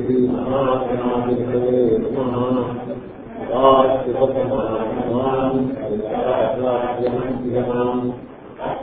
శ్రీమహాగణాధిపతి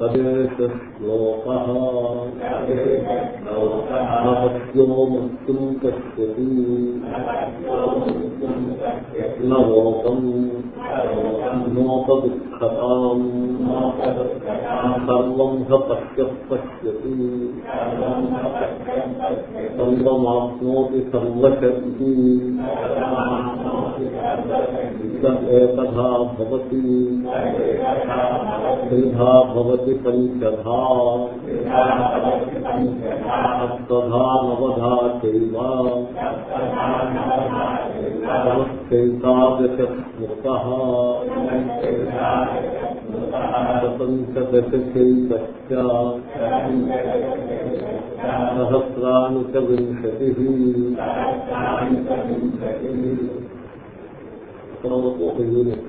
తదేశ్లోకో ముక్తుం పశ్యతి నోకం నోపదుఃఖతాం సర్వం హ పశ్య పశ్యతి సర్వమాప్నోతి సర్వశక్తి ఏకథా భవతి త్రిధా భవతి పంచధా సప్తధా నవధా చైవ సమస్తైకాదశ స్మృత శతంచదశైకశ్చ సహస్రాణి చ వింశతి ఇక్కడ వరకు ఒక యూనిట్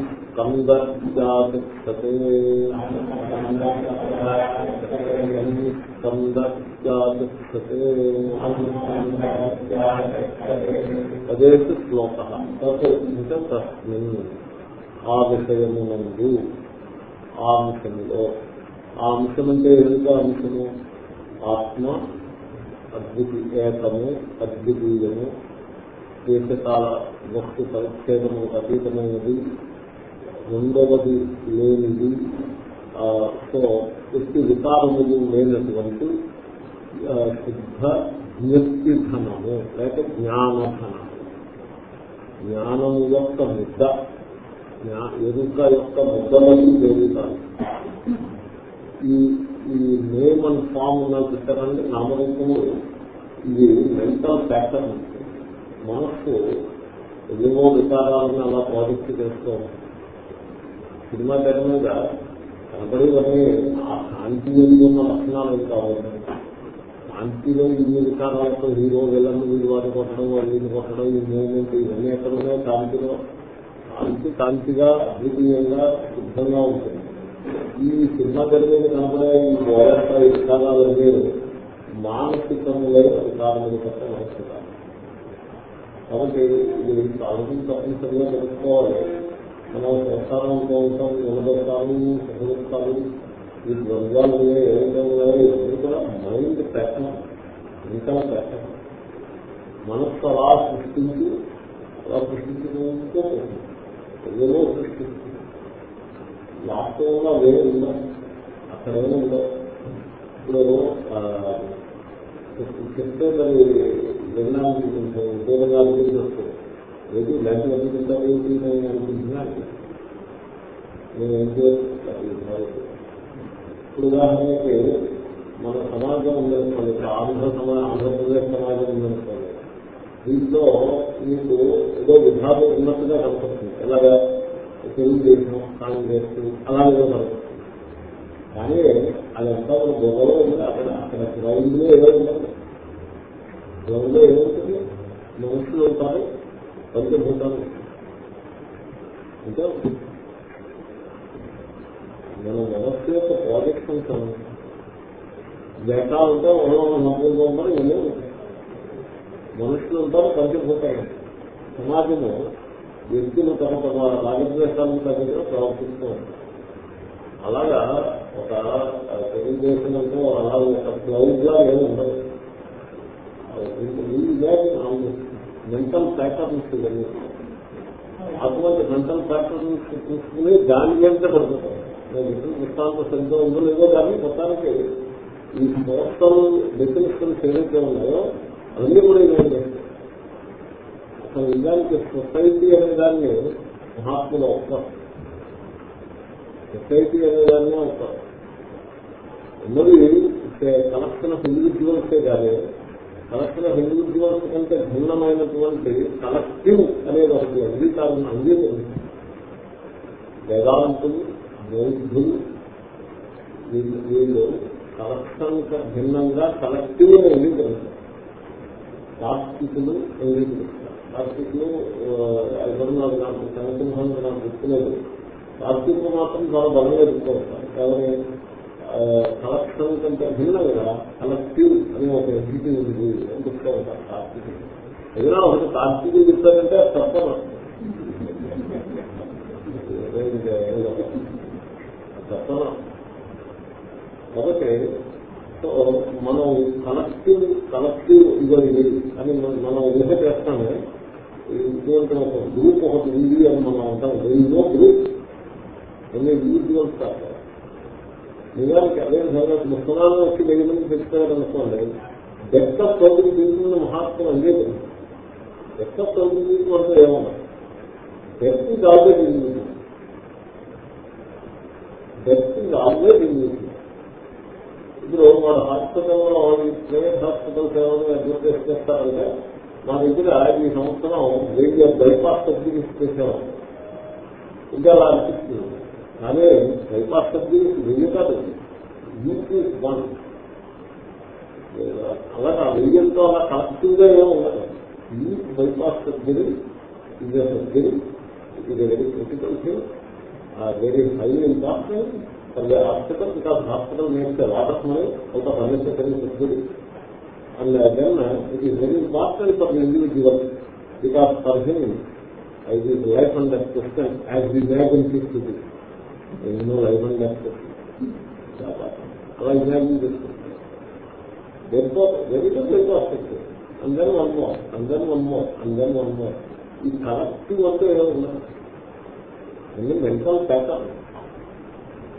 మృతికషాయాయా సమసస్పారం దర్శయతి శ్లోక. తత్ తస్మిన్ ఆ విషయమునందు ఆ అంశములో ఆ అంశం అంటే ఏమిటో అంశము ఆత్మ అద్భుతి ఏకము అద్వితీయము. దేశకాల వస్తు పరిచ్ఛేదము అతీతమైనది. రెండవది లేనిది సో ఎట్టి వికారములు లేనటువంటి శుద్ధ జ్ఞప్తి ధనము లేక జ్ఞానధనము. జ్ఞానము యొక్క ముద్ద ఎరుక యొక్క ముద్దలకు పెరుగుతారు ఈ ఈ నేమ్ అండ్ ఫామ్ ఉన్న పెట్టారంటే నామరూపము ఇది మెంటల్ ప్యాటర్న్ మనస్సు ఎన్నో వికారాలను అలా ప్రాజెక్ట్ చేస్తూ ఉంటుంది. సినిమా తెర మీద కనపడేవన్నీ ఆ కాంతి ఉన్న లక్షణాలు కావాలి కాంతిలో ఇన్ని వికారాలతో హీరో విలన్ వీళ్ళు వారిని కొట్టడం వీళ్ళు కొట్టడం ఈ మూమెంట్ ఇవన్నీ ఎక్కడ ఉన్నాయో కాంతిలో. కాంతి కాంతిగా అద్వితీయంగా శుద్ధంగా ఉంటుంది. ఈ సినిమా తెర మీద కనపడే ఈ గోరంత వికారాలు లేవు మానసికములై వికారములు తప్ప మనసు కాబట్టి ఇది సాధన తప్పనిసరిగా తెలుసుకోవాలి మనం సంసారంతో ఉంటాం నిలబడతాము సహజస్తాము ఈ ద్వంద్వాలు ఏదైతే ఉన్నాయో? ఇవన్నీ కూడా మైండ్ పెట్టం ఇంకా పెట్టం మనస్సు అలా సృష్టించి అలా సృష్టించడంతో ఏదో సృష్టిస్తుంది వాస్తవంగా వేరే ఉందా? అక్కడ ఏమో ఉండవు ఇప్పుడు చెప్తే మరి వినడానికి కొంచెం ఉపయోగంగా అనిపించవచ్చు ఏది లైఫ్ తింటారు ఏంటి నేను అనిపించినాను నేను ఏం చేయాలి ఇప్పుడు ఉదాహరణకి మన సమాజం ఉందనుకోండి ఇప్పుడు ఆంధ్ర సమాజం ఆంధ్రప్రదేశ్ సమాజం ఉందనుకోండి దీంట్లో మీకు ఏదో విధాలు ఉన్నట్టుగా కనపడుతుంది. ఎలాగా? తెలుగుదేశం కాంగ్రెస్ అలాగే కనపడుతుంది. కానీ అదంతా మన బొమ్మలో ఉంది. అక్కడ అక్కడ గ్రౌండ్లో ఏదో ఉంటుంది గ్రౌండ్లో ఏముంటుంది మనుషులు ఉంటారు. పంచభూతాలు అంటే మన మనస్సు యొక్క ప్రాజెక్ట్స్ డేటా ఉంటే మనం నమ్ముకుంటూ ఉంటారు ఇవన్నీ ఉంటాయి మనుషులు ఉంటారు పంచభూతాలు సమాజము వ్యక్తులు తమ తమ రాజద్వేషాలను తగ్గ ప్రవర్తిస్తూ ఉంటారు అలాగా ఒక తెలుగుదేశం అంటే అలాగే ఒక క్లౌడ్గా ఏమి ఉండదు. మెంటల్ ప్యాటర్న్స్ ఇవన్నీ అటువంటి మెంటల్ ప్యాటర్న్స్ తీసుకుని దాని మీద పడుతుంది దృష్టాంత సరిగ్గా ఉందో లేదో కానీ మొత్తానికి ఈ మోస్టల్ డెఫినేషన్స్ ఏదైతే ఉన్నాయో అవన్నీ కూడా ఇవన్నీ అసలు నిజానికి సొసైటీ అనే దాన్ని మహాత్ములు అవసరం సొసైటీ అనే దాన్ని అవసరం ఉన్నది కలెక్షన్ ఆఫ్ ఇండివిజువల్సే కానీ కలెక్షన్ ఆఫ్ ఇండివిజువల్స్ కంటే భిన్నమైనటువంటి కలెక్టివ్ అనేది ఒకటి అంగీకారం అంగీకరించింది వేదాంతులు బౌద్ధులు వీళ్ళు కలెక్షన్ భిన్నంగా కలెక్టివ్ అంగీకరించారు. తాత్వికులు అంగీకరిస్తారు తాత్వికులు ఎవరున్నారు నాకు సంసింహం నాకు గుర్తులేదు. తాత్వికులు మాత్రం చాలా బలంగా చెప్పుకోవచ్చు కానీ కలెక్షన్ కంటే భిన్నంగా కలెక్టివ్ అని ఒక ఎంటిటీ ఉంది. అని చెప్తూ ఏదైనా ఒకటి తాత్వికులు చెప్తారంటే తప్పదు తప్పదు కాబట్టి సో మనం కలెక్టివ్ కలెక్టివ్ ఇవ్వాలి అని మనం ఊహ చేస్తాము. ఇటువంటి ఒక గ్రూప్ ఒకటి ఉంది అని మనం అంటాం. ఎన్నో గ్రూప్ ఎన్ని ఇండివిజువల్స్ కాదు నిజానికి అదే విధంగా ముసలాలు వచ్చి దగ్గర నుంచి చెప్తారనుకోండి ఎక్క ఆఫ్ తీసుకున్న మహాత్ములు అంగీకరించారు తెలుసు ఎక్క చౌదరి తీసుకుంటే ఏమన్నా? Death is always individual death is always individual ఇప్పుడు మన హాస్పిటల్లో ప్రైవేట్ హాస్పిటల్ సేవలు అడ్వర్టైజ్ చేస్తారంటే మా దగ్గర ఈ సంవత్సరం వెయ్యి బైపాస్ సర్జరీస్ చేసేవాళ్ళు. ఇంకా అలా అనిపిస్తుంది. కానీ బైపాస్ సర్జరీ వెయ్యి కాదు యూపీ వన్ అలాగా వెయ్యంతో అలా కరెక్ట్గా ఏమో ఉండదు యూత్ బైపాస్ సర్జరీ ఇది సర్జరీ ఇది very critical thing very high important for the hospital because hospital makes a lot of money out of unnecessary surgery. And uh, then uh, it is very important for the individual because for him uh, it is life and ఎన్నో live and అలా imagine చేసుకుంటారు very important అందరూ వన్మో అందరూ వన్మో అందరూ వన్మో ఈ corrective అంతా ఏదో ఉన్నారు అన్ని మెంటల్ ప్యాటర్న్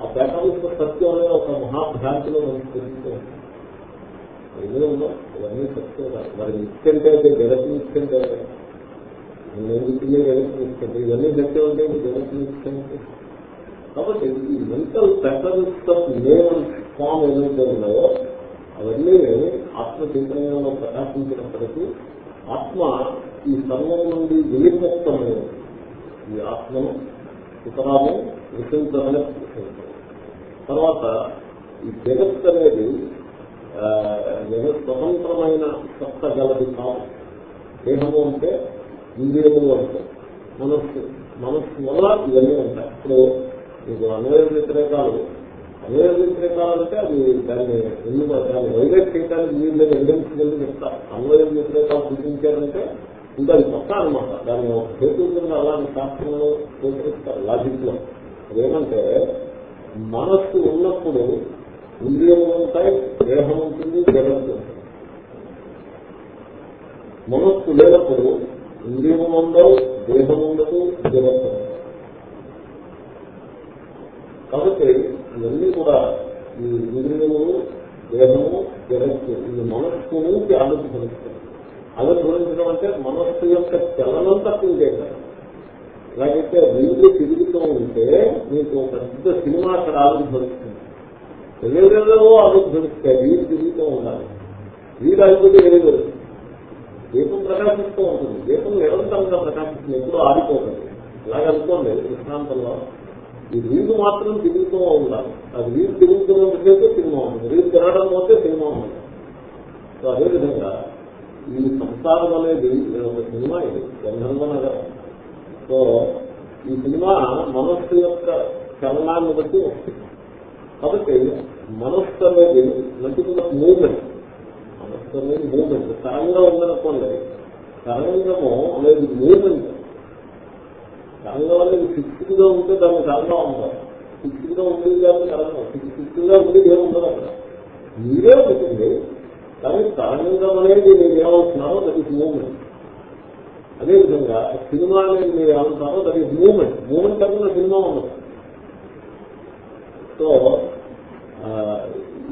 ఆ ప్యాటర్న్ యొక్క సత్యం అనేది ఒక మహాభ్రాంతిలో మనకు తెలుస్తూ ఏదో ఉందో ఇవన్నీ సత్యం కాదు మరి ఇష్టంటే అయితే జగత్ ఇష్టంటే నేను ఎందుకు జగత్ ఇష్టం ఇవన్నీ సత్యం అంటే జగత్ ఇష్టం కాబట్టి ఈ mental patterns of name form ఏదైతే ఉన్నాయో అవన్నీ ఆత్మచింతనంలో ప్రకాశించినప్పటికీ ఆత్మ ఈ సర్వం నుండి వినిముక్తమైన ఈ ఆత్మను ఇతరాలు విషయించమని తర్వాత ఈ జగత్ అనేది స్వతంత్రమైన సత్త గలది కాదు. దేహము అంటే ఇంద్రియములు అంటే మనస్సు. మనస్సు వల్ల ఇవన్నీ ఉంటాయి. ఇప్పుడు మీకు అన్వయ వ్యతిరేకాలు అన్వయ వ్యతిరేకాలు అంటే అది దాన్ని ఎందుకు దాన్ని వైలేట్ చేయడానికి మీరు నేను ఎవిడెన్స్ కింద చెప్తారు. అన్వయ వ్యతిరేకాలు చూపించారంటే ఇంకా అది కొత్త అనమాట దాన్ని ఒక హేతు కింద అలాంటి శాస్త్రంలో స్వీకరిస్తారు లాజిక్లో అదేమంటే మనస్సు ఉన్నప్పుడు ఇంద్రియములు ఉంటాయి దేహం ఉంటుంది జగత్తు మనస్సు లేనప్పుడు ఇంద్రియము ఉండవు దేహం ఉండదు జగత్తు కాబట్టి ఇవన్నీ కూడా ఈ ఇంద్రియము దేహము జగత్తు ఇది మనస్సు నుంచి ఆలోచించారు ఆలోచించడం అంటే మనస్సు యొక్క చలనం తక్కువ చేయడం ఎలాగైతే వీళ్ళు తిరుగుతూ ఉంటే మీకు పెద్ద సినిమా అక్కడ ఆవిర్భవిస్తుంది ఏదేదో ఆవిర్భవిస్తాయి రీలు తిరుగుతూ ఉండాలి. రీలు అయిపోతే ఏదో దీపం ప్రకాశిస్తూ ఉంటుంది. దీపం నిరంతరంగా ప్రకాశిస్తుంది. ఎప్పుడూ ఆడిపోతుంది ఇలాగ అనుకోండి దృష్టాంతంలో ఈ రీలు మాత్రం తిరుగుతూ ఉండాలి. అది రీలు తిరుగుతున్నంతసేపు సినిమా ఉంది రీలు తిరగడం పోతే సినిమా ఉంటుంది. సో అదేవిధంగా ఈ సంసారం అనేది ఒక సినిమా ఇది గంధర్వ నగరం. సో ఈ సినిమా మనస్సు యొక్క చలనాన్ని బట్టి వస్తుంది. కాబట్టి మనస్సు అనేది నటుకున్న మూవ్మెంట్ మనస్సు అనేది మూవ్మెంట్ తరంగం ఉందనుకోండి. తరంగము అనేది మూమెంట్ తరంగం అనేది ఫిక్స్డ్గా ఉంటే దాన్ని తరంగం ఉంటారు ఫిక్స్డ్గా ఉండేది కానీ తరంగం ఫిక్స్డ్గా ఉండేది ఏమి ఉండదు అక్కడ. మీరే ఉంటుంది. కానీ తరంగం అనేది మీరు ఏమవుతున్నారో దట్ ఈస్ మూమెంట్ అదేవిధంగా సినిమా అనేది మీరు ఏమంటారో దట్ ఈస్ మూమెంట్ మూమెంట్ అన్న సినిమా ఉండదు. సో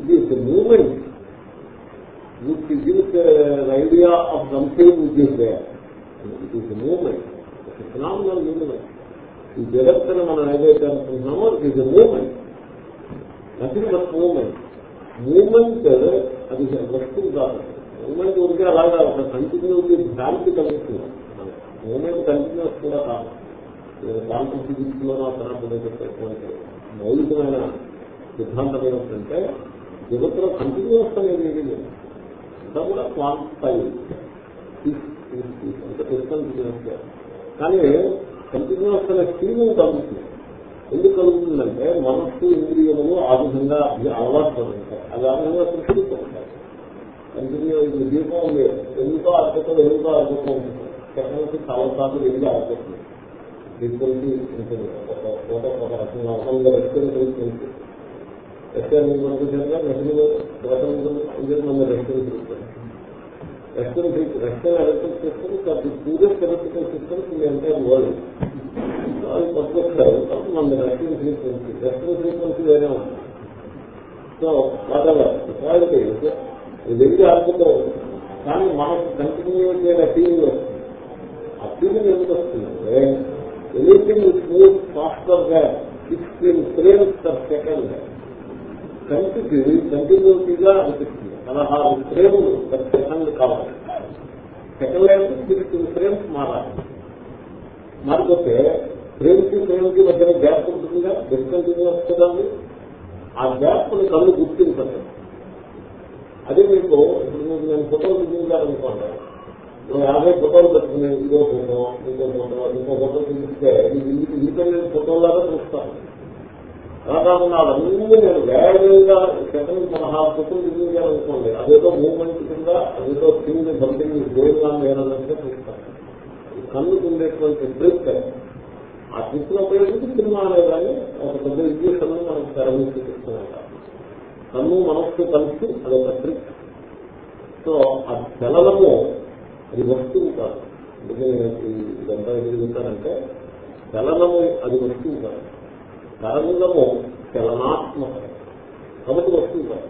ఇది moment which gives an idea of something which is there. It is phenomenal moment ఈ జగత్తును మనం ఏదైతే అనుకుంటున్నామో it is a movement nothing but moment moment అది వస్తువు కాదు. మూమెంట్ ఉంటే అలాగా ఒక కంటిన్యూటీ భ్రాంతి కలుగుతుంది. మూమెంట్ కంటిన్యూస్ కూడా కాదు. క్వాంటమ్ ఫిజిక్స్లో తర్వాత చెప్పేటువంటి మౌలికమైన సిద్ధాంతం ఏమిటంటే జగత్తులో కంటిన్యూస్ అనేది ఏది లేదు. అంతా కూడా క్వాంటిఫై తీసుకుంటే కానీ కంటిన్యూస్ అనే ఫీలింగ్ కలుగుతుంది ఎందుకు కలుగుతుందంటే మనస్సు ఇంద్రియములు ఆ విధంగా అలవాటు పడుతుంటాయి అది ఆ విధంగా సృష్టిస్తూ ఉంటాయి కంటిన్యూ ఇది దీపం ఉంది. ఎందుకో అర్థం ఎందుకో అర్థకం ఉంటుంది టెక్నాలజీ చాలా సార్లు వెళ్ళి ఆడుతుంది ఫ్రీక్వెన్సీ ఉంటుంది ఒక ఫోటో ఒక రకంగా అవసరంగా రెస్పెక్ట్ ఉంటుంది రెస్టారెంట్ మనకు జరిగిన రెస్టారెంట్ మన రెస్టారెంట్ ఉంటుంది రెస్టారెంట్ రెస్టారెంట్ ఎలక్ట్రిక్ సిస్టమ్స్ అది టూరిస్ట్ ఎలక్ట్రికల్ సిస్టమ్స్ మీ ఎంటైర్ వరల్డ్ అది పట్టుకొస్తారు కాబట్టి మన రెస్టారెంట్ ఫ్రీక్వెన్సీ రెస్టారెంట్ ఫ్రీక్వెన్సీ వేరే ఉంటుంది సో వాటెవర్ క్వాలిటీ వెళ్ళి ఆడుకుంటూ కానీ మనకు కంటిన్యూ చేయడం ఫీలింగ్ వస్తుంది. ఆ ఫీలింగ్ ఎందుకు వస్తుందంటే ఎనీథింగ్ స్మూత్ ఫాస్టర్గా సిక్స్టీన్ ఫ్రేమ్స్ పర్ సెకండ్ కంటికి కంటిన్యూటీగా అనిపిస్తుంది. పదహారు ఫ్రేములు పర్ కావాలి సెకండ్ అయితే సిక్స్టీన్ ఫ్రేమ్స్ మారాలి మారిపోతే ఫ్రేమ్ ఫ్రేమ్కి మధ్యన గ్యాప్ ఉంటుందిగా డిస్కంటిన్యూస్ కదండి ఆ గ్యాప్ కళ్ళు గుర్తించండి అదే మీకు ఇప్పుడు మీకు నేను ఫోటోలు చూపించాలనుకోండి యాభై ఫోటోలు పెట్టుకున్నాను ఇదో ఫోటో ఇంకో ఫోటో ఇంకో ఫోటో చూపిస్తే ఇండిపెండెంట్ ఫోటోలాగా చూస్తాను అవన్నీ నేను వేగంగా సెకండ్ పదహారు ఫోటోలు చూపించాలనుకోండి అదేదో మూవ్మెంట్ కింద అదేదో థింగ్ సంథింగ్ గోయింగ్ ఆన్ చూస్తాను. కన్నుకు ఉండేటువంటి ట్రిక్ ఆ ట్రిక్లో ఉపయోగించి సినిమా అనేదాన్ని ఒక పెద్ద విద్యూషన్ను మనం తెరమని చూపిస్తున్నాం కన్ను మనస్సు కలిసి అదొక ట్రిక్ సో ఆ చలనము అది వస్తువు కాదు. అందుకే ఇదంతా ఎదుగుతానంటే చలనము అది వస్తువు కాదు. తరంగము చలనాత్మకం. కాబట్టి వస్తువు కాదు.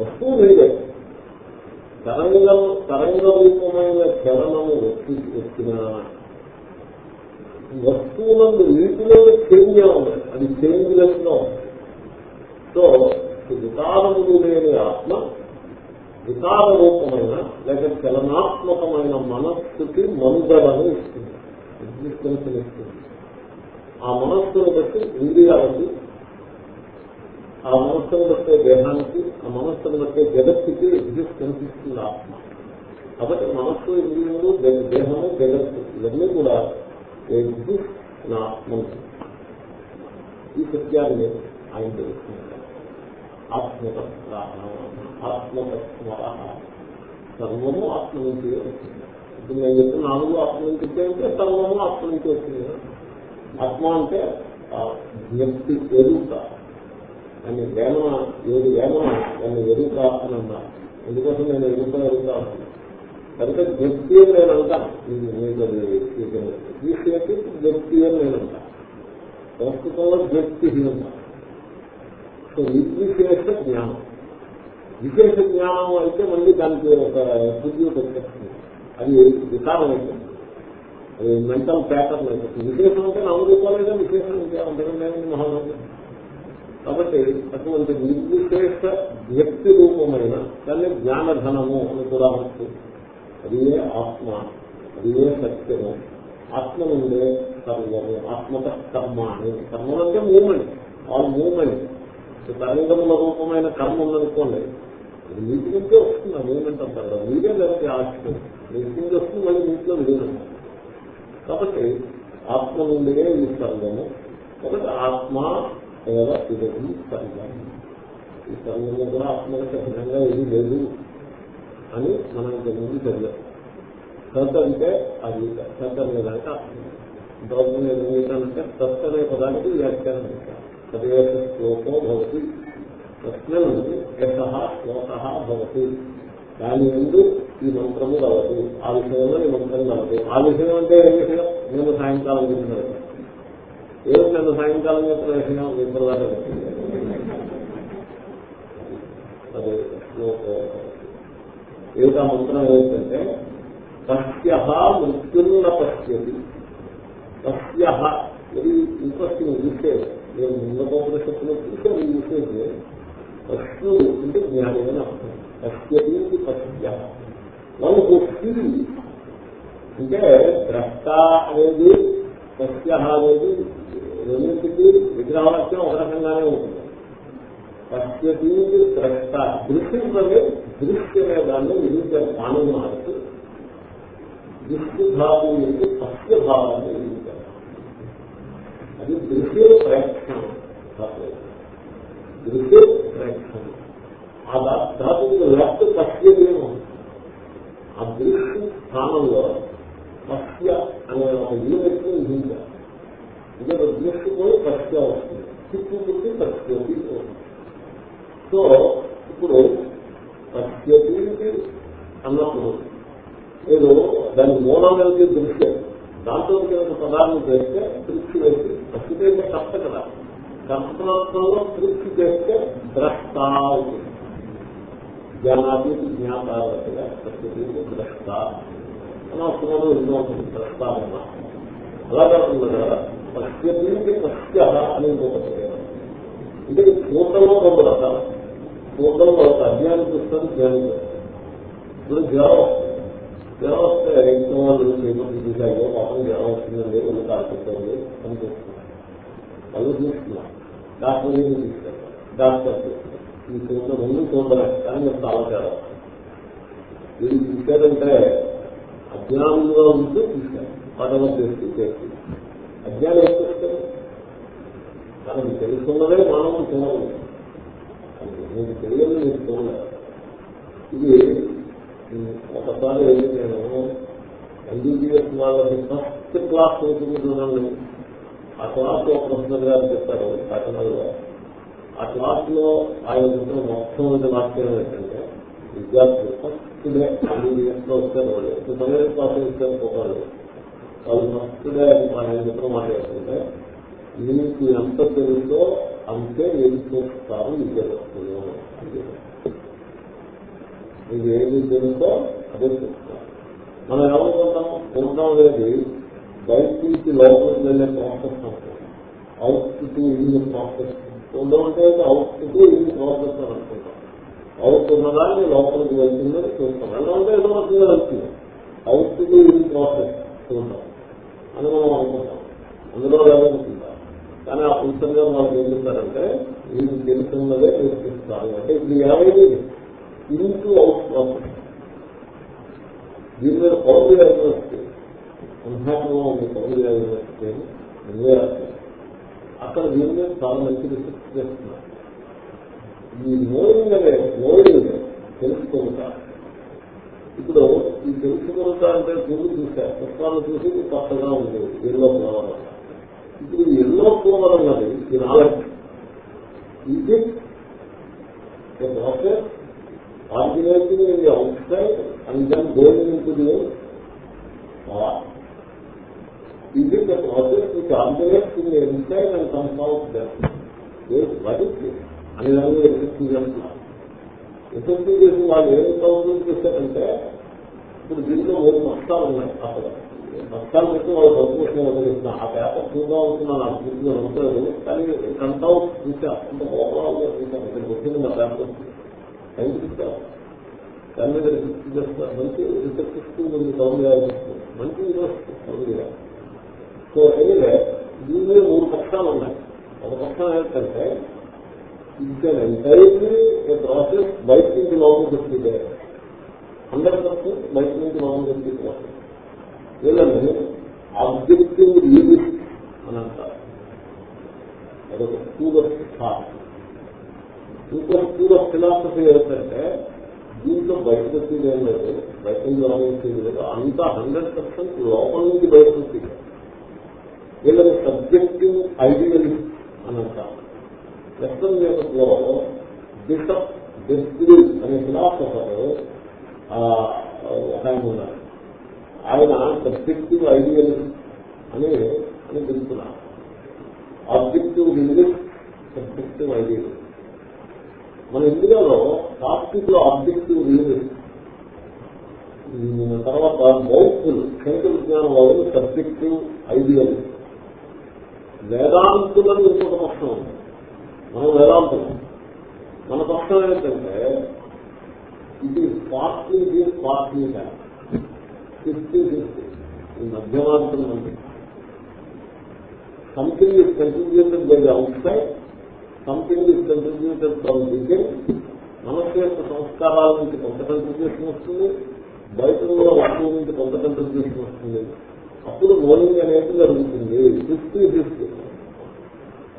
వస్తువు మీదే. తరంగం తరంగ రూపమైన చలనము వచ్చి వచ్చిన వస్తువులందు వీటిలో చేంజ్ ఉంది అది చేంజ్ లెస్లో సో వికారములు లేని ఆత్మ వికార రూపమైన లేక చలనాత్మకమైన మనస్సుకి మందలను ఇస్తుంది. ఆ మనస్సును బట్టి ఇంద్రియాలకి ఆ మనస్సును బట్టే దేహానికి ఆ మనస్సును బట్టే జగత్తుకి ఎగ్జిస్టెన్స్ ఇస్తుంది ఆత్మ. కాబట్టి మనస్సు ఇంద్రియములు దేహము జగత్తు ఇవన్నీ కూడా ఎగ్జిస్ట్ నా మనసు ఈ సత్యాన్ని ఆయన తెలుస్తున్నారు ఆత్మతత్వ ఆత్మతత్వ సర్వము ఆత్మ నుంచి వచ్చింది. ఇప్పుడు నేను చెప్పిన నాలుగు ఆత్మ నుంచి వచ్చాయంటే సర్వము ఆత్మ నుంచి వచ్చింది ఆత్మ అంటే వ్యక్తి ఎరుక దాన్ని వేమన ఏది వేమన దాన్ని ఎరుక అని అన్నారు. ఎందుకోసం నేను ఎరుక ఎరుక కనుక వ్యక్తి అని నేను అంటాను. మీకు అది తీసుకెళ్ళి వ్యక్తి అని నేను అంటాను. సంస్కృతంలో వ్యక్తి అంటాను సో నిర్విశేష జ్ఞానం. విశేష జ్ఞానం అయితే మళ్ళీ దానికి ఒక బుద్ధి వచ్చేస్తుంది. అది వికారం అయిపోతుంది అది మెంటల్ ప్యాటర్న్ అయిపోతుంది విశేషం అంటే నామరూపాలేదా విశేషం అంటే అంతకంటే మహారాజు. కాబట్టి అటువంటి నిర్విశేష వ్యక్తి రూపమైన దాన్ని జ్ఞానధనము అని కూడా అనొచ్చు. అది ఏ ఆత్మ అది ఏ సత్యము. ఆత్మ నుండే సర్వము ఆత్మత కర్మ అని. కర్మలు అంటే మూమెంట్. All moment. తరంగముల రూపమైన కర్మ ఉందనుకోండి అది నీటి నుంచే వస్తుంది ఆ మూమెంట్ అంటారు కదా మీరే దానికి ఆశ నీటి నుంచి వస్తుంది మళ్ళీ నీటిలో విలీనం కాబట్టి ఆత్మ నుండినే ఈ సర్వము కాబట్టి ఆత్మ లేదా ఇది సర్వం ఈ సర్వంలో కూడా ఆత్మకు సహజంగా ఏది లేదు అని మనం ఇంతకుముందు తెలియదు సత్ అంటే అది సత్ అనే ఆత్మ అర్థం. ద్రవ్యం ఏం చేశానంటే సత్ అనే పదానికి వ్యాఖ్యానం చేశాను సదేశ శ్లోకో భవతి. తస్మిన్ యశ శ్లోక భవతి. దాని ముందు ఈ మంత్రము కలదు ఆ విషయంలో ఈ మంత్రం కలదు ఆ విషయం అంటే ఏ విషయం? నేను సాయంకాలం చెప్పినది ఏమిటి నేను సాయంకాలం చెప్పిన విషయం విప్రదాలు అదే ఏమిటా మంత్రం ఏంటంటే పశ్య మృత్యున్న పశ్యతి. పశ్య ఇది ఇంట్రెస్టింగ్ విషయం. నేను ముందు ఉపనిషత్తులో చూసే ఈ విషయం. పశ్యు అంటే జ్ఞాని అని అర్థం. పశ్యతి పశ్య వన్ హుస్తి అంటే ద్రష్ట అనేది పశ్య అనేది రెండింటికి విగ్రహవాక్యం ఒక రకంగానే ఉంటుంది పశ్యతి ద్రష్ట దృశ్యమే దృశ్యమే దాన్ని విధించారు పానం మార్చి దృష్టిభావం యొక్క పశ్యభావాన్ని విధించారు అది దృశ్య ప్రేక్షణ దృశ్య ప్రేక్షణ ఆ ధాతువు లెఫ్ట్ పశ్యమేమో ఆ దృష్టి స్థానంలో పశ్య అనే ఒక యూనిట్ విధించారు ఇదే దృష్టి పోయి పశ్య వస్తుంది చుట్టూ పుట్టి పశ్యతి సో ఇప్పుడు పశ్యతి అన్నప్పుడు ఏదో దాని మూలం కలిగే దృశ్యం దాంతో కలిగిన పదాలను చేస్తే దృష్టి వేసి పశ్చితే కష్ట కదా కర్తృత్వంలో దృష్టి చేస్తే ద్రష్ట అవుతుంది జ్ఞానాది జ్ఞాపాలుగా పశ్చితే ద్రష్ట అనవసరంలో ఎన్నో ఉంటుంది ద్రష్ట అన్న అలా కాకుండా పశ్యతి పశ్య అని ఇంకొకటి అంటే పూర్ణంలో రెండు రకాలు పూర్ణంలో అజ్ఞానం చూస్తాను జ్ఞానం ఇప్పుడు జ్వరం జ్వరం వస్తే ఇంట్లో వాళ్ళు చేపట్టి చూసాయో పాపం జ్వరం వస్తుందండి ఒళ్ళు కాల్చుతుంది అని చూస్తున్నారు వాళ్ళు చూస్తున్నారు. డాక్టర్ ఏమి తీసుకెళ్తారు డాక్టర్ ఈ చూడ ముందు చూడలేదు కానీ మీరు చాలా తేడా. వీళ్ళు చూశారంటే అజ్ఞానంలో ఉంటూ చూశారు. పదవ చేస్తూ చేస్తుంది అజ్ఞానం ఏం చేస్తారు తనకు తెలుసున్నదే మానవం చూడలేదు మీకు తెలియదు మీకు చూడలేదు ఇది ఒకసారి నేను ఎంబీబీఎస్ వాళ్ళని ఫస్ట్ క్లాస్ చదువుకుంటున్నాను ఆ క్లాస్లో ప్రొఫెసర్ గారు చెప్పారు కాకినాడలో ఆ క్లాస్లో ఆయన చెప్పిన మొట్టమొదటి వాక్యం ఏంటంటే విద్యార్థులు ఫస్ట్ డే ఎంబీబీఎస్లో వస్తారు వాళ్ళు. తొమ్మిది క్లాస్ ఇస్తారు పోతారు వాళ్ళు ఫస్ట్ ఆయన చెప్పిన మాట ఏంటంటే మీకు ఎంత తెలుసో అంతే ఏది చూస్తారు విద్యార్థులు మీకు ఏది తెలుసో అదే చూస్తారు. మనం ఏమనుకుంటాం? చూడటం అనేది బయట నుంచి లోపలికి వెళ్ళే ప్రాసెస్ అనుకుంటాం అవుట్ టు ఇన్ ప్రాసెస్ చూడడం అవుట్ టు ఇన్ ప్రాసెస్ అని అనుకుంటాం. అవుట్ ఉన్నదాన్ని లోపలికి వెళ్తుందని చూస్తాం. ఎలా ఉంటే ఏదో రకంగా వెళ్తుంది అవుట్ టు ఇన్ ప్రాసెస్ చూడటం అని మనం అనుకుంటాం. అందులో వెళ్ళనుకుంటాం కానీ ఆ పుస్తకంగా మనకు ఏం చెప్తారంటే వీళ్ళు తెలుసున్నదే నేర్పిస్తారు. అంటే ఇది ఏమైంది? ఇంటూ అవుట్ ప్రాసెస్ దీని మీద పౌరు యూనివర్సిటీ సంహాటంలో ఉంది పౌరు యూనివర్సిటీ అని అక్కడ దీని మీద చాలా మంచి రిసెర్చ్ చేస్తున్నారు. ఈ నోయింగ్ అనే నోయింగ్ తెలుసుకుంటారు ఇప్పుడు ఈ తెలుసు అంటే పూలు చూశారు పుష్పాలను చూసి పచ్చగా ఉంది ఎల్లో ఫ్లవర్ ఇప్పుడు ఎల్లో ఫ్లవర్ అన్నది ఇది నాలెడ్జ్ ఇది process organising outside and then going in ఇది process which organise in the outside దాన్ని ఎదురు చేస్తున్నారు ఎఫెక్టివ్ చేసి వాళ్ళు ఏం కౌంటర్ చేశారంటే ఇప్పుడు దీంట్లో మూడు నష్టాలు ఉన్నాయి అసలు. నష్టాలు పెట్టి వాళ్ళు సంతోషం వదిలిస్తున్నారు ఆ పేపర్ చూద్దాం అవుతున్నాను నాకు పూర్తిగా నమ్మలేదు కానీ కంటౌ చూసా. అంత ఓవరాల్ చూసాను ఇక్కడికి వచ్చింది నా పేపర్. సైంటిఫిక్ దాని మీద రిసెర్చ్ చేస్తారు మంచి రిసెర్చ్ స్కూల్ ఉంది సౌండ్ చేయాల్సి మంచి యూనివర్సిటీ సౌండ్ సో ఎనివే దీని మీద మూడు పక్షాలు ఉన్నాయి. ఒక పక్షం ఏంటంటే ఇంకా ఎంటైర్లీ ప్రాసెస్ బయట నుంచి లోపల దొరికితే హండ్రెడ్ పర్సెంట్ బయట నుంచి లోపల ప్రాసెస్ వీళ్ళని ఆబ్జెక్టివ్ రియలిస్ట్ అని అంటారు. అదొక స్కూల్ ఆఫ్ థాట్ ఇంకో స్కూల్ ఆఫ్ ఫిలాసఫీ ఏంటంటే దీంట్లో బయట వచ్చింది ఏం లేదు బయట నుంచి లోపలికి లేదు. అంతా హండ్రెడ్ పర్సెంట్ లోపల నుంచి బయట వచ్చింది వీళ్ళని సబ్జెక్టివ్ ఐడియలిస్ట్ అని అంటారు. వెస్టర్న్లో బిషప్ డెస్టిల్ అనే ఫిలాసఫర్ ఒక ఆయన ఉన్నారు. ఆయన సబ్జెక్టివ్ ఐడియల్ అని అని తెలుస్తున్నారు ఆబ్జెక్టివ్ ఇంగ్లీష్ సబ్జెక్టివ్ ఐడియల్. మన ఇండియాలో టాపిక్లో ఆబ్జెక్టివ్ ఇంగ్లీష్ తర్వాత బౌద్ధులు క్షణిక విజ్ఞానం వాళ్ళు సబ్జెక్టివ్ ఐడియల్. వేదాంతులను ఇంకొక పక్షం ఉంది. మనం వేదాంతం మన పక్షం ఏంటంటే ఇది పార్టీ ఇది పార్టీ ఫిఫ్టీ ఫిఫ్టీ. ఈ మధ్యమాంతం అంటే something is contributed by the outside something is contributed from within మనస్సు యొక్క సంస్కారాల నుంచి కొంత కంట్రిబ్యూషన్ వస్తుంది బయట ఉన్న వస్తువు నుంచి కొంత కంట్రిబ్యూషన్ వస్తుంది. అప్పుడు మోనింగ్ అనేది జరుగుతుంది. ఫిఫ్టీ ఫిఫ్టీ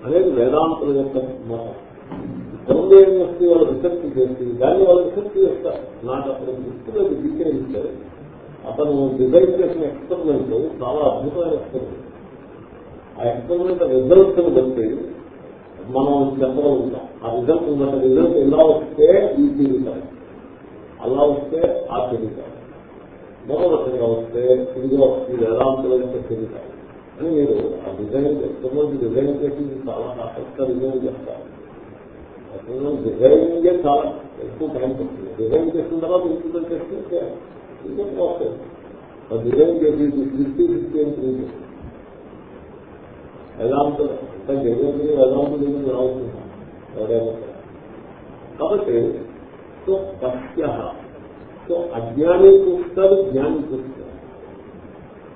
అనేది వేదాంతుల యొక్క మతం. సౌందర్యం వస్తే వాళ్ళు రిసెర్చ్ చేసి దాన్ని వాళ్ళు రిసెర్చ్ చేస్తారు. నాకు అతను దృష్టిలో విక్రయిస్తారు అతను డిజైన్ చేసిన ఎక్స్పెరిమెంట్ చాలా అద్భుతమైన ఎక్స్పెరిమెంట్. ఆ ఎక్స్పెరిమెంట్ రిజల్ట్స్ బట్టి మనం చెప్పడం చెప్పగలుగుతాం ఆ రిజల్ట్ మన రిజల్ట్ ఎలా వస్తే ఈ తిరుగుతాయి అలా వస్తే ఆ తిరుగుతాయి రకంగా వస్తే ఇదిగో ఈ వేదాంతుల యొక్క తిరుగుతాయి అని మీరు ఆ డిజైన్ ఎక్స్పెరిమెంట్ డిజైన్ చేసి చాలా ఆసక్తిగా డిజైన్ చేస్తారు డిజైనింగే చాలా ఎక్కువ టైం పడుతుంది డిజైన్ చేసిన తర్వాత ఇంప్లిమెంట్ చేస్తే ఇంకో ప్రాసెస్ ఆ డిజైన్ చేసి ఫిఫ్టీ ఫిఫ్టీ అని ప్రూవ్ చేస్తుంది వేదాంతులు అంటే జగన్ వేదాంతులు రావుతుంది ఎవరైనా కాబట్టి సో పశ్య సో అజ్ఞాని చూస్తారు జ్ఞాని చూస్తారు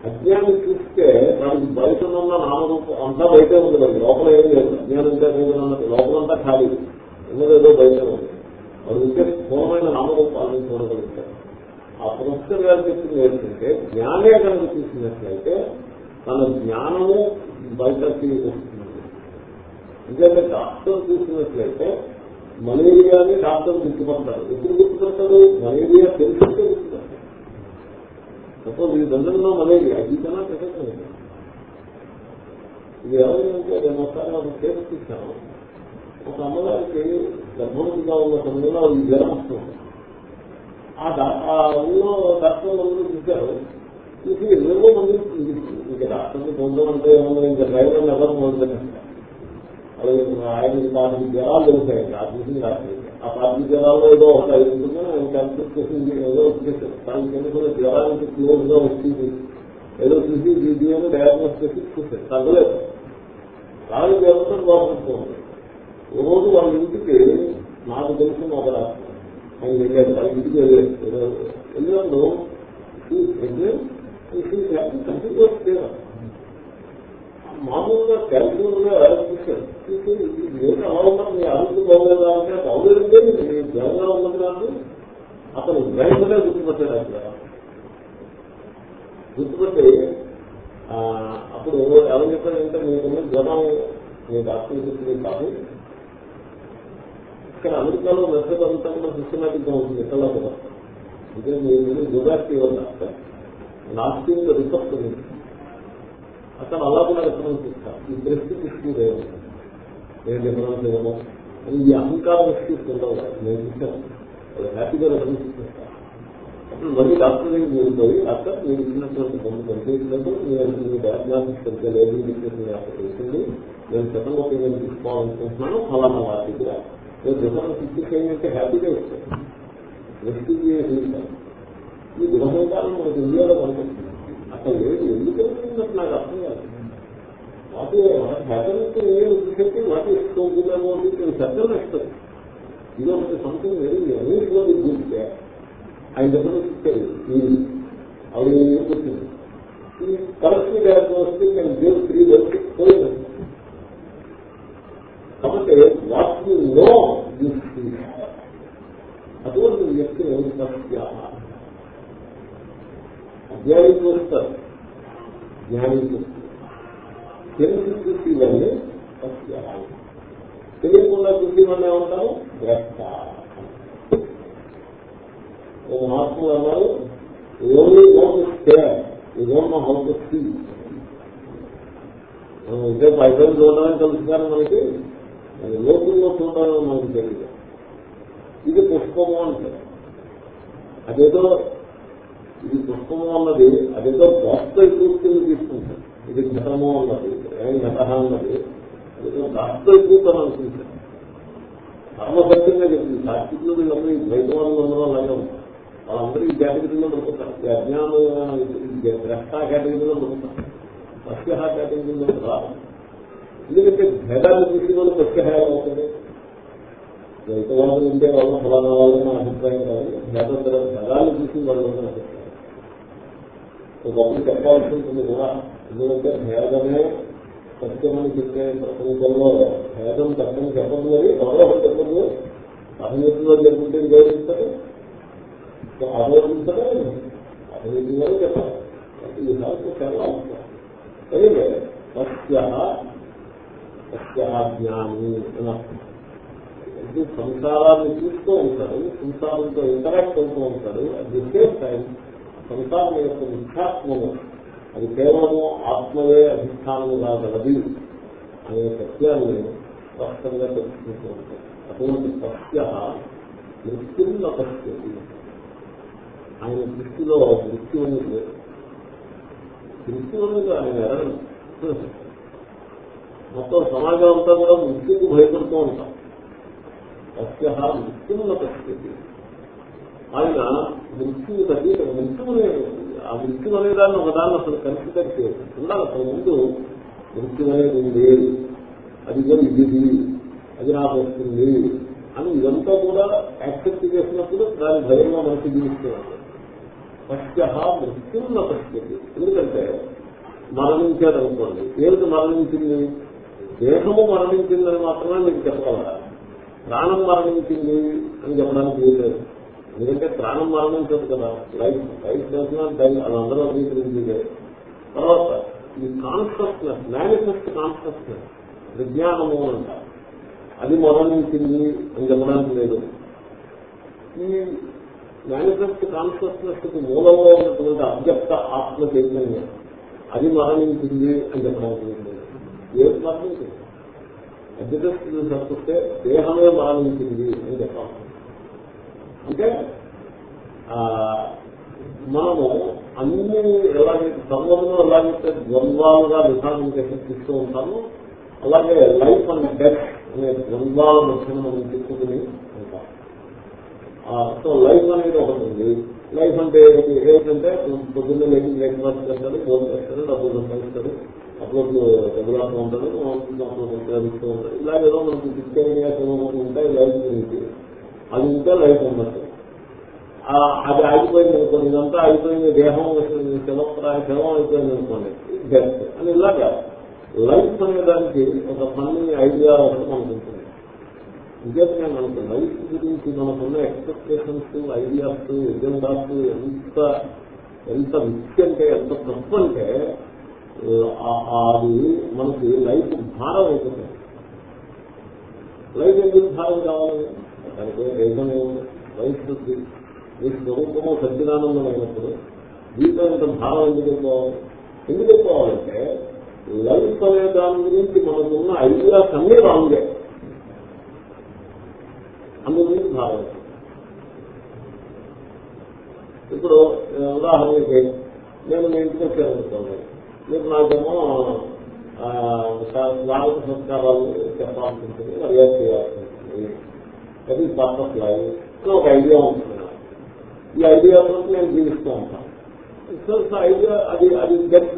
అజ్ఞానం చూస్తే దానికి బయట ఉన్న నామరూపం అంతా బయటే ఉంది మరి లోపల ఏం లేదు. అజ్ఞానం ఇంకా లోపల లోపలంతా ఖాళీ. ఉన్నదేదో బయట ఉంది. అది ఉంటే స్థూలమైన నామరూపాలను చూడగలుగుతారు ఆ ప్రొఫెసర్ గారు చెప్పింది ఏంటంటే జ్ఞానే కనుక చూసినట్లయితే తన జ్ఞానము బయటకి వస్తుంది. ఎందుకంటే డాక్టర్ చూసినట్లయితే మలేరియాని డాక్టర్ గుర్తుపడతారు ఎప్పుడు గుర్తుపడతారు మలేరియా తెలుసుకుంటే గుర్తుపడతారు సపోజ్ ఈ దండంలో మలేరియా అది కన్నా పెట్టలేదు ఇది ఎవరైనా నేను ఒకసారి ఒక కేసు తీశాను. ఒక అమ్మగారికి గర్భవతిగా ఉన్న సమయంలో ఈ జ్వరం వస్తుంది. ఆ ఊళ్ళో డాక్టర్లందరూ చూశారు. చూసి ఎన్నో మంది ఇంకా డాక్టర్ని అంటే ఏమన్నా ఇంకా డ్రైవర్ ఎవరు మొదలు అలాగే ఆయన నాలుగు జ్వరాలు తెలుస్తాయి ఆ చూసింది డాక్టర్ ఆ పార్టీ జనాల్లో ఏదో ఒకటి ఐదు ఉంటుంది ఆయన క్యాన్సర్ చేసింది ఏదో వచ్చేసారు దానికి ఎందుకంటే జ్వరానికి క్లోజ్గా వచ్చింది ఏదో చూసి ఇది అని డయాగ్నోస్ చేసి చూసారు తగ్గలేదు. నాలుగు వ్యవస్థ బాగుంటుంది రోజు వాళ్ళ ఇంటికి నాకు తెలిసిన ఒక ఆయన వెళ్ళారు వాళ్ళ ఇంటికి వెళ్ళాడు. వెళ్ళినప్పుడు కంటిన్యూస్ చేయాలి మామూలుగా క్యాల్కులంగా నేను అలా ఉన్నా మీ ఆరోగ్యం బాగోలేదా అంటే బాగోలేదంటే నేను జ్వరంగా ఉన్నది నాకు అతను డ్రైవర్గా గుర్తుపట్టాడు అక్కడ. గుర్తుపట్టి అప్పుడు ఎవరు చెప్పారంటే మీకున్న జ్వరం మీ డాక్టర్ చెప్పింది కాదు. ఇక్కడ అమెరికాలో మెథడంతా సిస్టమేటిక్గా ఉంటుంది ఎక్కడ కూడా. అంటే మీరు దుబాక్టీ వల్ల నాస్టింగ్ రిసెప్ట్ ఉంది. అతను అలా కూడా రిఫరెన్స్ ఇస్తారు ఈ దృష్టి ఇష్యూస్ ఏమో నేను రిఫరెన్స్ ఏమో ఈ అహంకారం ఇష్యూస్ నేను చూసాను వాళ్ళు హ్యాపీగా రిఫరెన్స్ ఇస్తారు అప్పుడు మళ్ళీ డాక్టర్ దగ్గరికి వెళ్ళిపోయి డాక్టర్ మీరు ఇచ్చినటువంటి కొన్ని పనిచేసినట్టు నేను మీ డయాగ్నాస్టిక్ సరిగ్గా లేదు డిప్రెషన్ తెలిసింది నేను సెకండ్ ఒపీనియన్ తీసుకోవాలనుకుంటున్నాను ఫలానా వారి దగ్గర నేను రిఫరెన్స్ ఇచ్చేసేయంటే హ్యాపీగా ఇస్తాను దృష్టి చేసి ఈ గృహంకారం మనకి ఇండియాలో కనిపిస్తుంది అసలు లేదు. ఎందుకు వెళ్తున్నట్టు నాకు అర్థం కాదు వాటి హ్యాపీనెస్ నేను చూసేసి వాటి ఇష్టం సెకండ్ ఇష్టం ఇది ఒకటి సంథింగ్ వెరీ అన్నింటిలో చూస్తే ఆయన దగ్గర ఇచ్చేది ఆవిడ వచ్చింది? ఈ correct diagnostic and give three work పోయింది. కాబట్టి వాట్ యూ నో దిస్ అటువంటి వ్యక్తిని సత్య? చూస్తారు. జ్ఞానం చూస్తారు. తెలిసి ఇవన్నీ సత్య తెలియకుండా బుద్ధి మనం ఏమంటారు? ద్రష్ట ఓ మహాత్ములు అన్నారు ఓన్లీ నోట్ స్టేర్ ఈ don't know how to see మనం ఇదే పైసలు చూడడానికి తెలుసుకారు మనకి? అది లోకంలో చూడాలని మనకు తెలియదు. ఇది పుష్పము అంటే. అదేదో ఇది పుష్పము అన్నది అదేదో వాస్తవ పూర్తిని తీసుకుంటాం ఇది ఘటము అన్నది. ఘట అన్నది అదేదో వాస్తవ పూర్తని అనుకుంటాం కర్మసత్యంగా చెప్తుంది సాక్షికులు వీళ్ళందరూ ఈ ద్వైత వాళ్ళందరూ అలాగే ఉంటారు. వాళ్ళందరూ ఈ కేటగిరీలో దొరుకుతారు ఈ అజ్ఞానం ద్రష్ట కేటగిరీలో దొరుకుతారు సస్యహ కేటగిరీలో రాదు ఎందుకంటే భేదాన్ని చూసి వాళ్ళు సస్యహాయం అవుతుంది ద్వైతవాదులు ఉంటే వాళ్ళు ఫలానా వాళ్ళని అభిప్రాయం కాదు భేదం భేదాన్ని చూసి వాళ్ళు అభిప్రాయం. ఒకప్పుడు చెప్పాల్సి ఉంటుంది కూడా ఎందుకంటే భేదమే సత్యమని చెప్పే ప్రపంచంలో భేదం తప్పని చెప్పదు మరి ఎవరో చెప్పదు. అభివృద్ధిలో జరుగుతుంటే గౌరవిస్తారు ఆలోచించడం అభివృద్ధి చెప్పాలి. ఈ సార్లు చాలా అయితే సత్య సత్యాజ్ఞాని ఇది సంసారాన్ని చూస్తూ ఉంటాడు సంసారంతో ఇంటరాక్ట్ అవుతూ ఉంటాడు అది సేమ్ టైం సంసారం యొక్క మిథ్యాత్మము అది కేవలము ఆత్మవే అధిష్టానముగా గలది అనే సత్యాన్ని స్పష్టంగా తెలుసుకుంటూ ఉంటాడు అటువంటి సత్య మృత్యున్న పశ్యతి ఆయన దృష్టిలో మృత్యు అనేది మృత్యు అనేది ఆయన ఎరగదు మొత్తం సమాజం అంతా కూడా మృత్యుకు భయపడుతూ ఉంటాం. సత్య మృత్యున్న పరిస్థితి. ఆయన మృత్యు తగ్గి మృత్యు ఆ వృత్తి అనే దాన్ని ఒకదాన్ని అసలు కన్సిడర్ చేయదు ఉండాలి అసలు ముందు వృత్తి అనేది ఉంది. అది కూడా ఇది అది నాకు వస్తుంది అని ఇదంతా కూడా యాక్సెప్ట్ చేసినప్పుడు దాని భయంగా మనకి జీవిస్తున్నారు జీవిస్తున్నాడు వృత్తి ఉన్న పరిస్థితి. ఎందుకంటే మరణించాడు అనుకోండి ఏమిటి మరణించింది? దేహము మరణించిందని మాత్రమే మీకు చెప్పగలరా? ప్రాణం మరణించింది అని చెప్పడానికి లేదు. ఎందుకంటే ప్రాణం మరణించదు కదా లైఫ్ లైఫ్ చేసినా డైన్ అది అందరూ అంగీకరించిందే తర్వాత ఈ కాన్షియస్నెస్ మేనిఫెస్ట్ కాన్షియస్నెస్ విజ్ఞానము అంట. అది మరణించింది అని చెప్పడానికి లేదు. ఈ మేనిఫెస్ట్ కాన్షియస్నెస్కి మూలంలో ఉన్నటువంటి అభ్యక్త ఆత్మ చైతన్యం అది మరణించింది అని చెప్పడానికి లేదు. ఏది మరణించింది. అడ్జస్ట్ తప్పిస్తే దేహమే మరణించింది అని చెప్పాలి. అంటే మనము అన్ని ఎలాగైతే సంబంధంలో ఎలాగైతే ద్వంద్వాలుగా విధానం చేసి తీసుకు ఉంటాము అలాగే లైఫ్ అండ్ డెత్ అనే ద్వంద్వాల మధ్యన మనం తీసుకుని ఉంటాం. సో లైఫ్ అనేది ఒకటి ఉంది. లైఫ్ అంటే ఏంటంటే పొద్దున్న లేచి బ్రేక్ఫాస్ట్ చేస్తాడు ఫోన్ చేస్తాడు డబ్బులు సంపాదిస్తాడు అప్పుడప్పుడు డబ్బులాడుతూ ఉంటాడు ఉపయోగిస్తూ ఉంటాడు. ఇలాగేదో మనకు డిస్కైన్ ఉంటాయి లైఫ్ గురించి. అది ఉంటే లైఫ్ ఉన్నట్టు. అది ఆగిపోయింది అనుకోండి ఇదంతా అయిపోయింది దేహం శివప్రాయ శవం అయిపోయింది అనుకోండి డెత్ అని ఇలాగా లైఫ్ అనే దానికి ఒక ఫన్నీ ఐడియా ఒకటి మనకు ఉంటుంది. ఇంకేది నేను మనకు లైఫ్ గురించి మనకున్న ఎక్స్పెక్టేషన్స్ ఐడియాస్ ఎజెండాస్ ఎంత ఎంత మిక్స్ అంటే ఎంత తప్పు అంటే అది మనకి లైఫ్ భారం అయిపోతుంది. లైఫ్ ఎందుకు భారం కావాలి? దానికి రీజన్ ఏముంది లైఫ్ మీ స్వరూపము సత్యనానందం అయినప్పుడు దీంతో ఇంత భావం ఎందుకు ఎక్కువాలి ఎందుకు ఎక్కువాలంటే లైఫ్ అనే దాని గురించి మనకున్న ఐడియాస్ అన్నీ రాంగే. అందుగురించి భావం ఇప్పుడు ఉదాహరణకి నేను మీ ఇంటికి వచ్చాను మీరు నాకేమో స్వాగత సంస్కారాలు చెప్పాల్సి ఉంటుంది మర్యాద చేయాల్సి ఉంటుంది. అది పర్పస్ లాగా ఒక ఐడియా ఉంటుంది ఈ ఐడియాతో నేను జీవిస్తూ ఉంటాను సో ఐడియా అది అది గెట్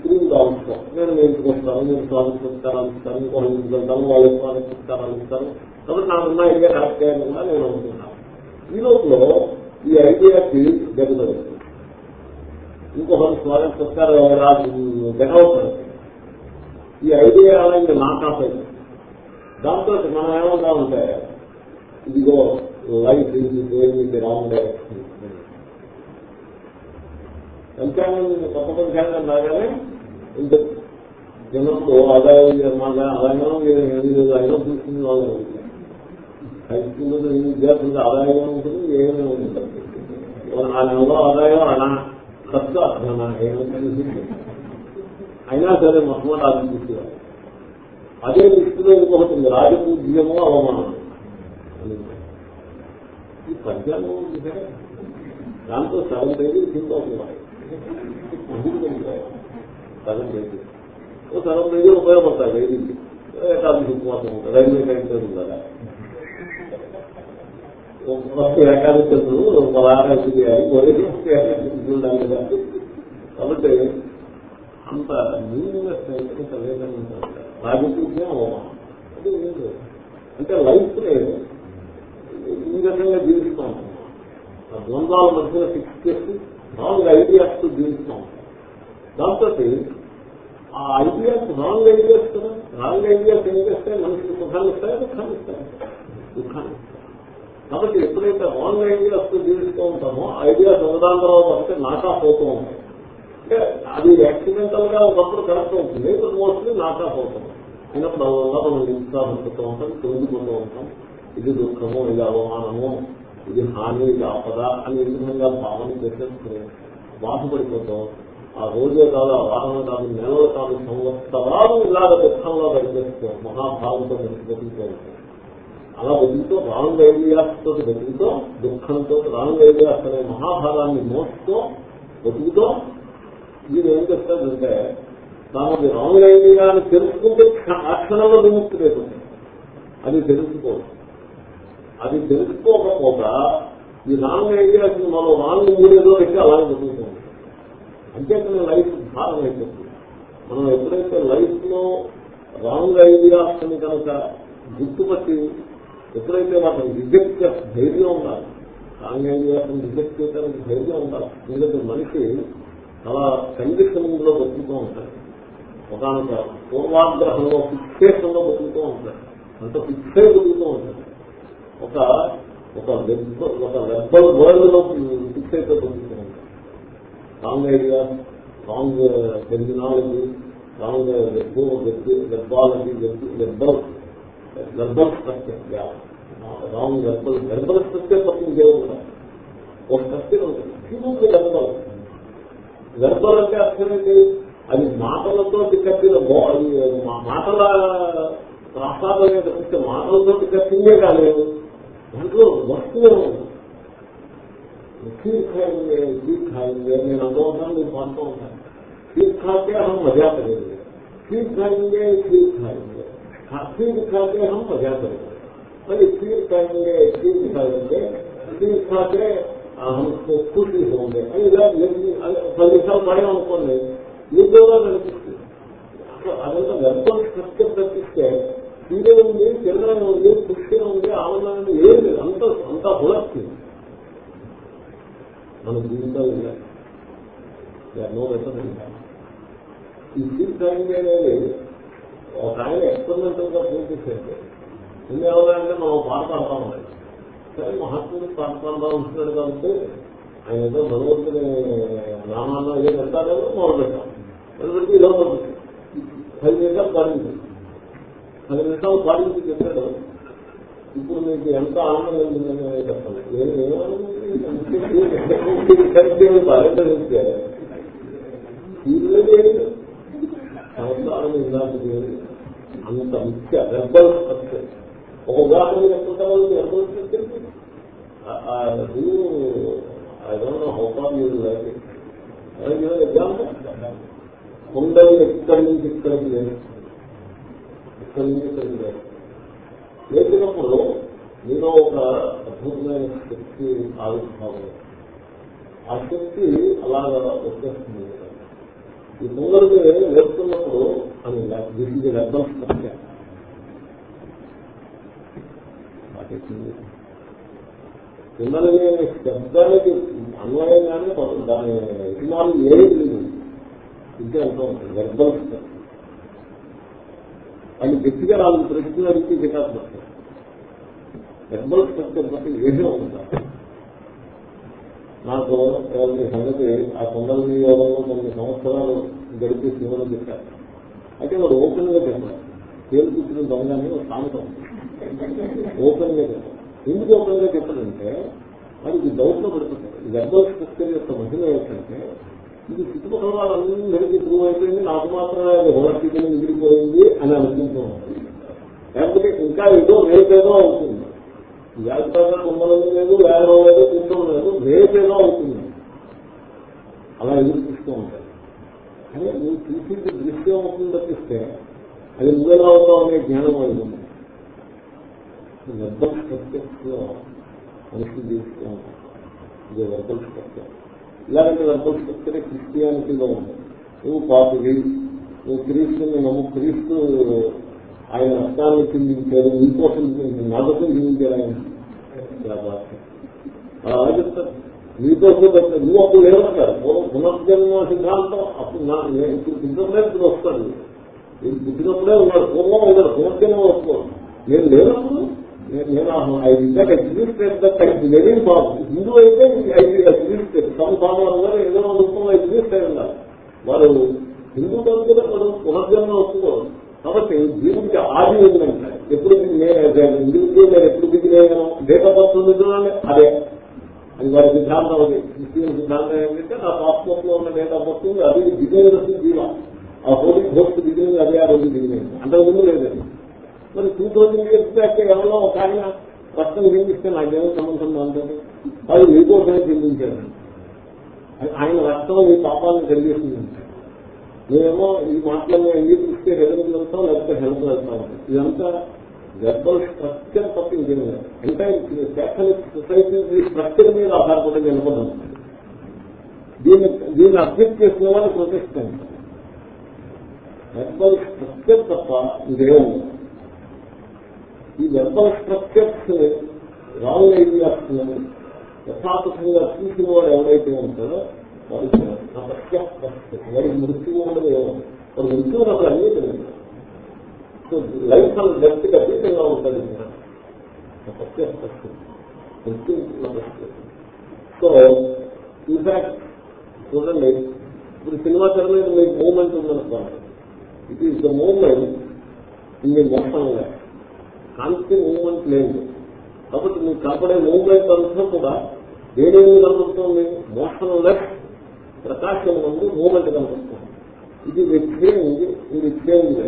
ప్రూవ్ కావచ్చు నేను ఇంటికి వస్తాను నేను స్వామి సంస్కారాలు ఇస్తాను ఇంకో ఇంటికి వెళ్తాను వాళ్ళ స్వామి సంస్కారాలు ఇస్తాను కాబట్టి నాకున్న ఐడియా కరెక్ట్ అయ్యేలా నేను అనుకుంటున్నాను ఈ లోపల ఈ ఐడియాకి దెబ్బలు ఇంకొకరు స్వాగతం చెప్తారు గెటవుతారు ఈ ఐడియా అలాగే నాకాఫ్ అయింది దాంతో మనం ఏమన్నా ఉంటే ఇదిగో లైఫ్ ఇది దేని రాంగ్ డైరెక్షన్ పంచాంగం కొత్త పంచాంగం రాగానే ఇంత జనంతో ఆదాయం మాగా ఆదాయం అయినా చూస్తుంది వాళ్ళు హై స్కూల్లో విద్యార్థులకు ఆదాయం ఉంటుంది ఏమైనా ఉంటుంది. ఆ నెలలో ఆదాయం అలా ఖర్చు అర్థమా ఏమైనా అయినా సరే మొట్టమొదటి అది తీసుకోవాలి. అదే దృష్టిలో ఇంకొకటి ఉంది రాజపూజ్యము అవమానం. ఈ పంచాంగం దాంతో సగం తేదీ కింద అవుతున్నాయి సగం తేదీ ఓ సగం తేదీ ఉపయోగపడతాయి తేదీకి ఏకాదశి ఉపవాసం ఉంటుంది రైల్వే టైం కదా ఏకాదశి పదహారు ఉండాలి కదా కాబట్టి అంత మీనింగ్లెస్ ఇంత లేదని రాజకీయం అవమానం అది ఏం లేదు. అంటే లైఫ్ ఈ రకంగా జీవిస్తాం. ఆ ద్వంద్వాల మధ్యన ఫిక్స్ చేసి రాంగ్ ఐడియాస్ జీవిస్తాం. దాంతో ఆ ఐడియాస్ రాంగ్ ఐడియాస్ కదా? రాంగ్ ఐడియాస్ ఏం చేస్తే మనిషికి సుఖాన్ని ఇస్తాయా? దుఃఖాన్ని ఇస్తాయి? దుఃఖాన్ని కాబట్టి ఎప్పుడైతే రాంగ్ ఐడియాస్ జీవిస్తూ ఉంటామో ఐడియాస్ ఉన్నదాని తర్వాత అంటే నాకా పోతూ ఉంటాయి. అంటే అది యాక్సిడెంటల్గా ఒకప్పుడు కరెక్ట్ అవుతుంది. ఇప్పుడు మోస్ట్లీ నాట్ ఆఫ్ పోతుంది అయినప్పుడు వల్ల మనం నిరుత్సాహపడుతూ ఉంటాం తొలగిపోతూ ఉంటాం. ఇది దుఃఖము ఇది అవమానము ఇది హాని ఇది ఆపద అని ఈ విధంగా భావన చేసేసుకుని బాధపడిపోతాం ఆ రోజే కాదు ఆ వాహనం కాదు నెలలు కాదు సంవత్సరాలు ఇలాగ దుఃఖంలో బయటేస్తాం మహాభావంతో బతికిపోతూ ఉంటాం. అలా బతుకుతో రాంగ్ ఐడియాస్తో బతుకుతో దుఃఖంతో రాంగ్ ఐడియాస్ అనే మహాభారాన్ని మోస్తూ బతుకుతో వీడు ఏం చెప్తాడంటే తాను రాంగ్ ఐడియా అని తెలుసుకుంటే ఆ క్షణంలో విముక్తి లేకుండా అది తెలుసుకోదు. అది తెలుసుకోకపోగా ఈ రాంగ్ అసలు మనం రాంగ్ మూడేదో పెట్టి అలాగే బతుకుతుంది. అంతేకాని లైఫ్ భారం అయిపోతుంది. మనం ఎప్పుడైతే లైఫ్లో రాంగ్ ఐడియాస్ కనుక గుర్తుపట్టి ఎప్పుడైతే వాటిని రిజెక్ట్ చేస్తే ధైర్యం ఉండాలి రాంగ్ ఐడియాస్ రిజెక్ట్ చేయడానికి ధైర్యం ఉండాలి ఎందుకంటే మనిషి చాలా కండిషనింగ్ బతుకుతూ ఉంటారు. ఒకనొక పూర్వాగ్రహంలో ఫిక్సేషన్లో బతుకుతూ ఉంటారు. అంత ఫిక్సే బతుకుతూ ఉంటారు. ఒక ఒక వెబ్ ఒక వెబ్బల్ వరల్డ్లో ఫిక్స్ అయితే బతుకుతూ ఉంటారు. Wrong idea wrong terminology wrong verbology verbal verbal structure wrong verbal verbal structure పక్కన చేయకుండా ఒక స్ట్రక్చర్ ఉంటుంది. హ్యూమన్ వెబ్బల్ గర్భం అంటే అర్థమేంటి అది మాటలతో కట్టిన మాటల రాష్ట్రాలనే తప్పిస్తే మాటలతో కట్టిందే కాలేదు. దాంట్లో వస్తువు తీర్థాయిందే తీర్థాయిందే నేను అనుభవం నేను మాత్రం ఉంటాను తీర్థాకే అహం మజా కలిగింది తీర్థాయిందే తీర్థాయిందే తీర్థాకే అహం మజా కలిగింది మరి తీర్థాయిందే తీర్థాయిందే తీర్థాకే కుర్తీ ఉంది అని ఇలా పది నిమిషాలు పడడం అనుకోండి నిద్రలో కనిపిస్తుంది అదంతా వెల్కమ్ స్ట్రక్చర్ తప్పిస్తే సూర్య ఉంది చంద్రం ఉంది పుష్యం ఉంది ఆనందం ఉంది ఏం లేదు. అంత అంత హుళక్తి మన జీవితాలు ఈ సీట్ టైమింగ్ అనేది ఒక ఆయన ఎక్స్పెరిమెంటల్గా పూర్తి చేస్తే ఇంకేమన్నా అంటే మనం పాట పాడతాం ఉన్నాయి మహాత్ముడు ప్రాంతంలో ఉంటున్నాడు కాబట్టి ఆయన ఏదో భగవంతుని నామాన్న ఏదో పెడతాడేమో మొదలు పెట్టాం మొదలు పెట్టి ఇలా పడుతుంది పది నిమిషాలు పాడింది. పది నిమిషాలు పాడించి చెప్పాడు. ఇప్పుడు మీకు ఎంత ఆనందం ఉంటుందని చెప్పండి. సంవత్సరాలు ఇలాంటిది అంత ముఖ్య. రెబ్బల్ స్ట్రక్చర్ ఒక ఉదాహరణ చెప్పుకుంటారు వెబ్బల్ స్ట్రక్చర్ కొండలు ఎక్కడి నుంచి ఇక్కడికి లేదు ఇక్కడి నుంచి ఇక్కడికి లేదు లేచినప్పుడు మీలో ఒక అద్భుతమైన శక్తి ఆవిర్భావం. ఆ శక్తి అలాగా వచ్చేస్తుంది. ఈ ముందరికి వేస్తున్నప్పుడు అని దిశ లెక్కలు స్ట్రక్చర్ పిల్లలని అనే శబ్దానికి అన్వయంగానే కొంత దాని యజమానులు ఏది లేదు ఇంకే అంటూ గర్భం అని గట్టిగా నాలుగు ప్రశ్నలు అడిగి గిటాస్ పడతారు వెర్బల్ స్ట్రక్చర్ బట్టి ఏదో ఉంటారు నాకు సంగతి ఆ కొండల యోగంలో కొన్ని సంవత్సరాలు గడిపి సినిమాలు చెప్పారు. అయితే వాడు ఓపెన్గా చెప్పారు. పేరు కూర్చున్న దొంగ అని ఒక సామెత ఓపెన్గా చెప్పారు. ఎందుకు ఓపెన్ చెప్పాలంటే చెప్పారంటే వాడికి డౌట్లో పడుతుంటారు వెర్బల్ స్ట్రక్చర్ యొక్క మహిళ ఏంటంటే ఇది చుట్టుపక్కల వాళ్ళందరికీ ప్రూవ్ అయిపోయింది నాకు మాత్రమే అది హోమస్థితిని మిగిలిపోయింది అని అనుకుంటూ ఉంటారు. లేకపోతే ఇంకా ఏదో రేపేదో అవుతుంది. వ్యాపారంగా కుంభలం లేదు వ్యాపారం లేదు కూర్చోం లేదు రేపేదో అవుతుంది. అలా ఎదురు చూస్తూ ఉంటారు. కానీ నువ్వు చూసింది దృశ్యం అవుతుంది తప్పిస్తే అది నువ్వేలా అవుతావు అనే జ్ఞానం అవుతుంది వెర్బల్ స్ట్రక్చర్స్లో మనిషి జీవిస్తూ ఉంటారు ఇది వెర్బల్ స్ట్రక్చర్ ఇలాంటి వెర్బల్ స్ట్రక్చరే క్రిస్టియానిటీలో ఉంది. నువ్వు పాపివి నువ్వు క్రీస్తు నమ్ము క్రీస్తు ఆయన రక్తాన్ని చిందించారు నీకోసం నాకోసం చిందించారు ఆయన. అలా చెప్తారు? నీకోసం నువ్వు అప్పుడు లేవంటారు పునర్జన్మ సిద్ధాంతం అప్పుడు నా నేను ఇప్పుడు పుట్టినప్పుడే ఇప్పుడు వస్తాను నేను పుట్టినప్పుడే ఉన్నాడు. పూర్వం ఉన్నాడు పునర్జన్మ వస్తాడు నేను లేనప్పుడు నేను- నేను ఐ ఇందాక ఎగ్జిస్ట్ వెరీ బాబు హిందూ అయితే ఐ ఎగ్జిస్ట్ తమ సామాన్లు ఏదో రూపంలో ఎగ్జిస్ట్ అయి ఉండాలి వారు హిందూ కనుక మనం పునర్జన్మ వస్తున్నారు కాబట్టి దీనికి ఆది ఉందంటే ఎప్పుడు ఇండివిజువల్ నేను ఎప్పుడు దిగిలేను డేట్ ఆఫ్ బర్త్ ఉంది అదే. అది వారి సిద్ధాంతం అది. క్రిస్టియన్ సిద్ధాంతం ఏంటంటే నా పాస్పోర్ట్లో ఉన్న డేట్ ఆఫ్ బర్త్ ఉంది. అది దిగిన జీవ ఆ హోలీ హోస్ట్ దిగినది అదే ఆ రోజు దిగినది అంతకుముందు లేదండి మరి టూ థౌజండ్ ఇయర్స్ బ్యాక్ ఎవరో ఒక ఆయన రక్తం చెందిస్తే నాకేమో సంబంధం ఉంటుంది అది మీకోసమే చెందించారు ఆయన రక్తం ఈ పాపాలను కలిగేస్తుంది మేమేమో ఈ మాటలను అంగీకరిస్తే హెల్త్ వెళ్తాం లేకపోతే హెల్త్ వెళ్తాం ఇదంతా వెర్బల్ స్ట్రక్చర్ తప్ప ఇంకేం లేదు. అంటే క్యాథలిక్ సొసైటీ స్ట్రక్చర్ మీద ఆధారపడి నిలబడ్డాం దీన్ని దీన్ని అబ్జెక్ట్ చేసిన వాళ్ళు ప్రొటెస్టెంట్. వెర్బల్ స్ట్రక్చర్ తప్ప ఇదేం లేదు. ఈ వెర్బల్ స్ట్రక్చర్స్ రాంగ్ ఐడియాస్ యథాతథంగా చూసిన వాడు ఎవరైతే ఉంటారో వాడు వాడి వాడికి మృత్యువు ఉండదు వాడు మృత్యువు నాకు అన్నీ తెలియదు సో లైఫ్ అండ్ డెత్కి అతీతంగా ఉంటుంది మృత్యు సో ఇన్ఫాక్ట్ చూడండి ఇప్పుడు సినిమా తెర మీద మీకు మూమెంట్ ఉందనుకోండి. ఇట్ ఈస్ ద మూమెంట్ ఇన్ని మోసంగా కాంతి మూవ్మెంట్ లేదు. కాబట్టి మీకు కనపడే మూవ్మెంట్ అంతా కూడా దేనేమి కనపడుతుంది? మోషన్ లెస్ ప్రకాశం ముందు మూమెంట్ కనపడుతుంది. ఇది చేంజ్ ఇది చేంజ్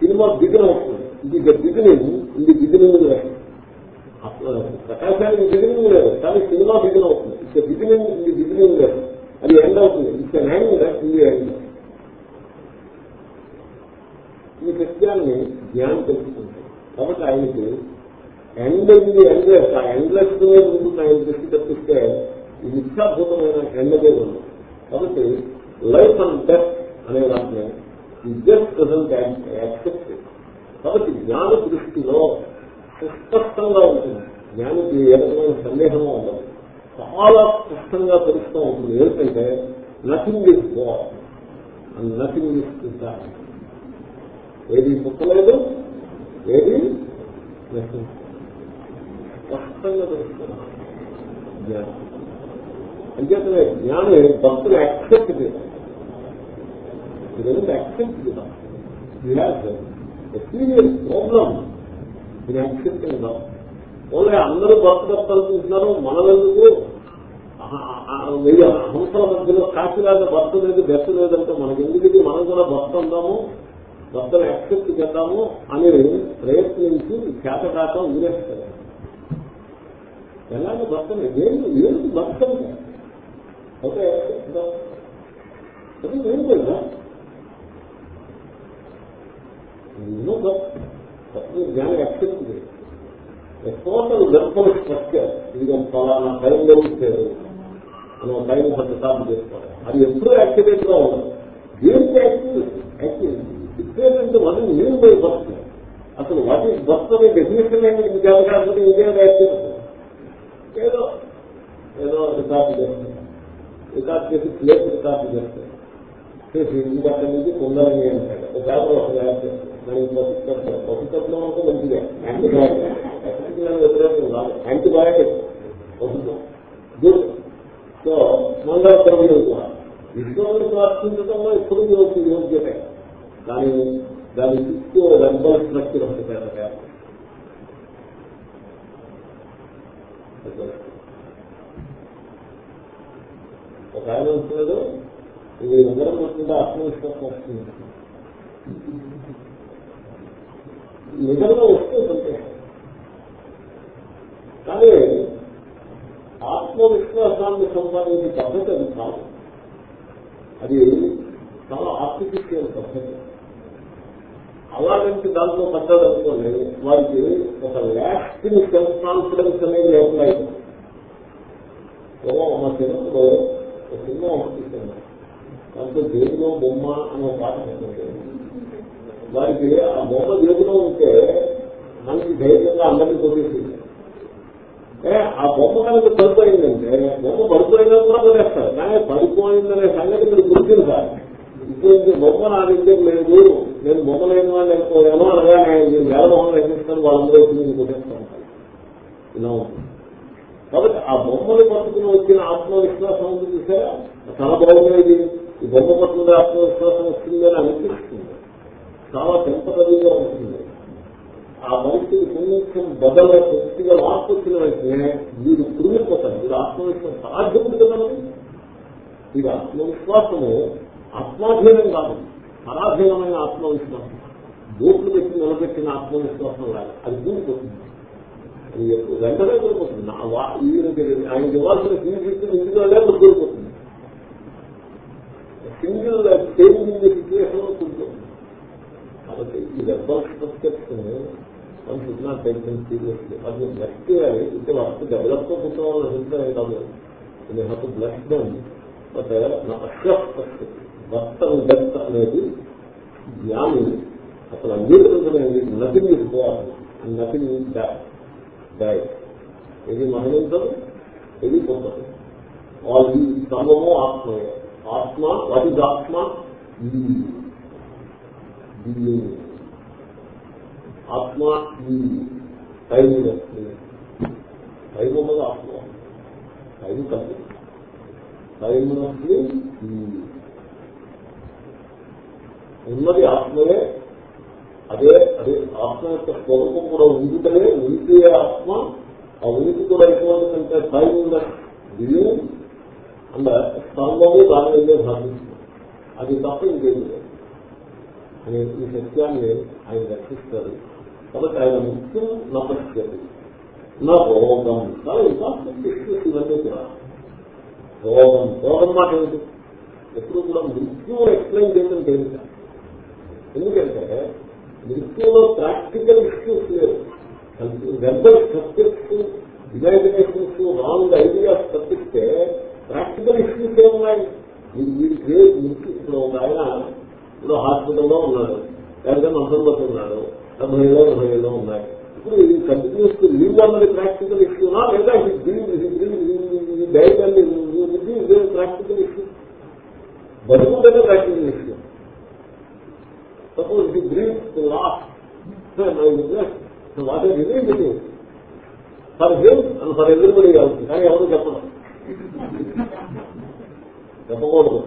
సినిమా బిగిన్ అవుతుంది ఇది బిగినింగ్ ఇది బిగినింగ్ లేదు ప్రకాశానికి బిగినింగ్ లేదు కానీ సినిమా బిగిన్ అవుతుంది ఇక బిగినింగ్ ఇది బిగినింగ్ లేదు. అది ఎండ్ అవుతుంది. ఇక హ్యాంగ్ లేదు ఇది ఎండ్ ఈ సత్యాన్ని జ్ఞానం తెలుసుకుంటుంది కాబట్టి ఆయనకి ఎండ్ ఇది ఎండ్లెస్ ఆ ఎండ్లెస్ మీద ఉంటుంది ఆయన దృష్టి తప్పిస్తే ఇది ఇచ్చాభూతమైన ఎండదే ఉంది కాబట్టి లైఫ్ అండ్ డెత్ అనే దాన్ని జస్ట్ ప్రజెంట్ యాక్సెప్ట్ కాబట్టి జ్ఞాన దృష్టిలో సుస్పష్టంగా ఉంటుంది. జ్ఞానికి ఏ రకమైన సందేహము ఉండదు. చాలా స్పష్టంగా తెలుస్తూ ఉంటుంది. ఏంటంటే nothing is God and nothing is ఏది పుట్టలేదు ఏది నశించదు. స్పష్టంగా తెలుస్తుంది జ్ఞానం అంచేతనే జ్ఞాని భక్తులు యాక్సెప్ట్ చేయాలి యాక్సెప్ట్ చేద్దాం సీరియస్ ప్రాబ్లం ఇది యాక్సెప్ట్ చేద్దాం ఓన్లీ అందరూ భక్తలు చూస్తున్నారు మనవెందుకు వెయ్యి హంసల మధ్యలో కాశీలాగా భర్త లేదు బెస్ట్ లేదంటే మనకెందుకు ఇది మనం కూడా భర్త ఉందాము భర్తను యాక్సెప్ట్ చేద్దాము అని ప్రయత్నించి చేత కాక ఎలాంటి ఎలాగ భర్తను ఏం ఏం భర్త అది ఏం కదా. ఎన్నో భక్తులు జ్ఞానం యాక్సెప్ట్ చేయాలి టోటల్ వెర్బల్ స్ట్రక్చర్ ఇది ఫలానా టైంలో ఇచ్చారు. మనం టైం కొంత సార్లు చేసుకోవాలి. అది ఎప్పుడూ యాక్టివేట్గా ఉండదు. దేనికి యాక్టివ్ యాక్టివ్ ఇచ్చేటంటే మనం నేను పోయి బర్త్ అసలు వాట్ ఈస్ బర్త్ అనే డెఫినేషన్ ఏంటి? మీకు కాకపోతే ఇదే యాక్టివ్ ఏదో ఏదో రికార్డు చేస్తాయి రికార్డు చేసి ప్లేస్ రికార్డు చేస్తాయి చేసి ఇంకా అక్కడి నుంచి పొందాలని అంటాడు. ఒక పేపర్ ఒక తయారు దానికి అంటే మంచిదే. యాంటీబయాటిక్ వ్యతిరేకం కాదు. యాంటీబయాటిక్ పసుపు గుడ్ సో మంగళ ద్రవ్యం కూడా. ప్రార్థించడంలో ఎప్పుడు యోగ్యత. దాని దాని చుట్టూ వెంబల్ స్ట్రక్చర్ ఒకటి పేద ఒక ఆయన ఉంటున్నాడు ఇది నగరం వస్తుందా ఆత్మవిశ్వాసం వస్తుంది? నిజంగా వస్తే సంతోషం కానీ ఆత్మవిశ్వాసాన్ని సంపాదించే పద్ధతి అది కాదు. అది చాలా ఆర్టిఫిషియల్ పద్ధతి. అలాంటి దాంట్లో పడ్డాడు అనుకోండి వారికి ఒక లాస్టింగ్ సెల్ఫ్ కాన్ఫిడెన్స్ అనేది లేకుండా మా సినిమాలో ఒక సినిమా పంపిస్తున్నాను దాంతో జేబులో బొమ్మ అనే పాట వారికి ఆ బొమ్మ జేబులో ఉంటే మనకి ధైర్యంగా అందరినీ కొట్టేసింది. ఆ బొమ్మ కనుక పడిపోయిందంటే బొమ్మ పడిపోయినా కూడా కొనేస్తారు కానీ పడిపోయిందనే సంగతి మీరు గుర్తింది సార్ బొమ్మ నా దగ్గర లేదు. నేను బొమ్మ లేని వాళ్ళు వెళ్ళిపోయాను అనగా నేను వేల బొమ్మలు వేసిస్తాను వాళ్ళందరూ వచ్చి కొట్టేస్తాను ఇలా ఉంటుంది. కాబట్టి ఆ బొమ్మలు పట్టుకుని వచ్చిన ఆత్మవిశ్వాసం ఉంది చూసారా? చాలా బాగుండేది ఈ బొమ్మ పట్టుకునే ఆత్మవిశ్వాసం వస్తుందని అనిపిస్తుంది. చాలా టెంపరీగా ఉంటుంది. ఆ మనిషికి కొంచెం బదల పూర్తిగా మార్పు వచ్చిన వెంటనే వీడు పురుగుపోతారు. వీడు ఆత్మవిశ్వాసం సాధ్యం ఉంటుంది కదండి. ఇది ఆత్మవిశ్వాసము ఆత్మాధీనం కాదు. పరాధీనమైన ఆత్మవిశ్వాసం. బోట్లు పెట్టి నిలబెట్టిన ఆత్మవిశ్వాసం లాగా అది దూరిపోతుంది. వెంటనే దూరిపోతుంది. ఈయనకి ఆయనకి ఇవ్వాల్సిన ఫీజు ఇందులోనే లేకపోతే దూరిపోతుంది. సింగిల్ చేంజింగ్ సిచ్యువేషన్లో కాబట్టి ఈ verbal structures should not tension seriously అది వర్క్ డెవలప్తో కూర్చోవాలని అభిప్రాయం కాదు. బట్ వర్త డెత్ అనేది జ్ఞాని అసలు అంగీకరించలేదు nothing is God nothing is die ఇది మరణించదు ఇది పొందదు వాళ్ళు సర్వము ఆత్మయే. ఆత్మ వాటి ఆత్మ ఆత్మ టైం టైం ఉన్నది ఆత్మ. టైం కలిసి టైం ఉన్నది ఉన్నది ఆత్మయే అదే అదే ఆత్మ యొక్క స్వరూపం కూడా ఉందితనే ఉనికి ఆత్మ ఆ ఉనికి కూడా ఎటువంటిదంటే టైం ఉన్న బియ్యం అండ్ స్తంభము దాని మీదే అది తప్ప ఇంకేం లేదు. అనే ఈ సత్యాన్ని ఆయన రక్షిస్తారు కాబట్టి ఆయన ముఖ్యం నమస్కరి నా రోగం చాలా ఇవన్నీ కూడా. రోగం రోగం మాట ఏంటి ఎప్పుడు కూడా మృత్యువు ఎక్స్ప్లెయిన్ చేయడం తెలియదు ఎందుకంటే మృత్యువులో ప్రాక్టికల్ ఇష్యూస్ లేవు verbal subjects imaginations wrong ideas తప్పిస్తే ప్రాక్టికల్ ఇష్యూస్ ఏమున్నాయి వీడికి మృత్యు ఇప్పుడు ఒక ఆయన ఇప్పుడు హాస్పిటల్లో ఉన్నాడు లేకపోతే మంత్రంలో ఉన్నాడు డెబ్బై ఏదో డెబ్బై ఏదో ఉన్నాయి ఇప్పుడు ఇది కంటిన్యూస్ లీవ్ అన్నది ప్రాక్టికల్ ఇష్యూనా లేదా డైట్ అనేది ప్రాక్టికల్ ఇష్యూ బతుకుంటేనే ప్రాక్టికల్ ఇష్యూ సపోజ్ ఇది బ్రీత్ లాస్ట్ వాట్ రిలీజ్ ఇది for him and for everybody కావచ్చు కానీ ఎవరు చెప్పడం చెప్పకూడదు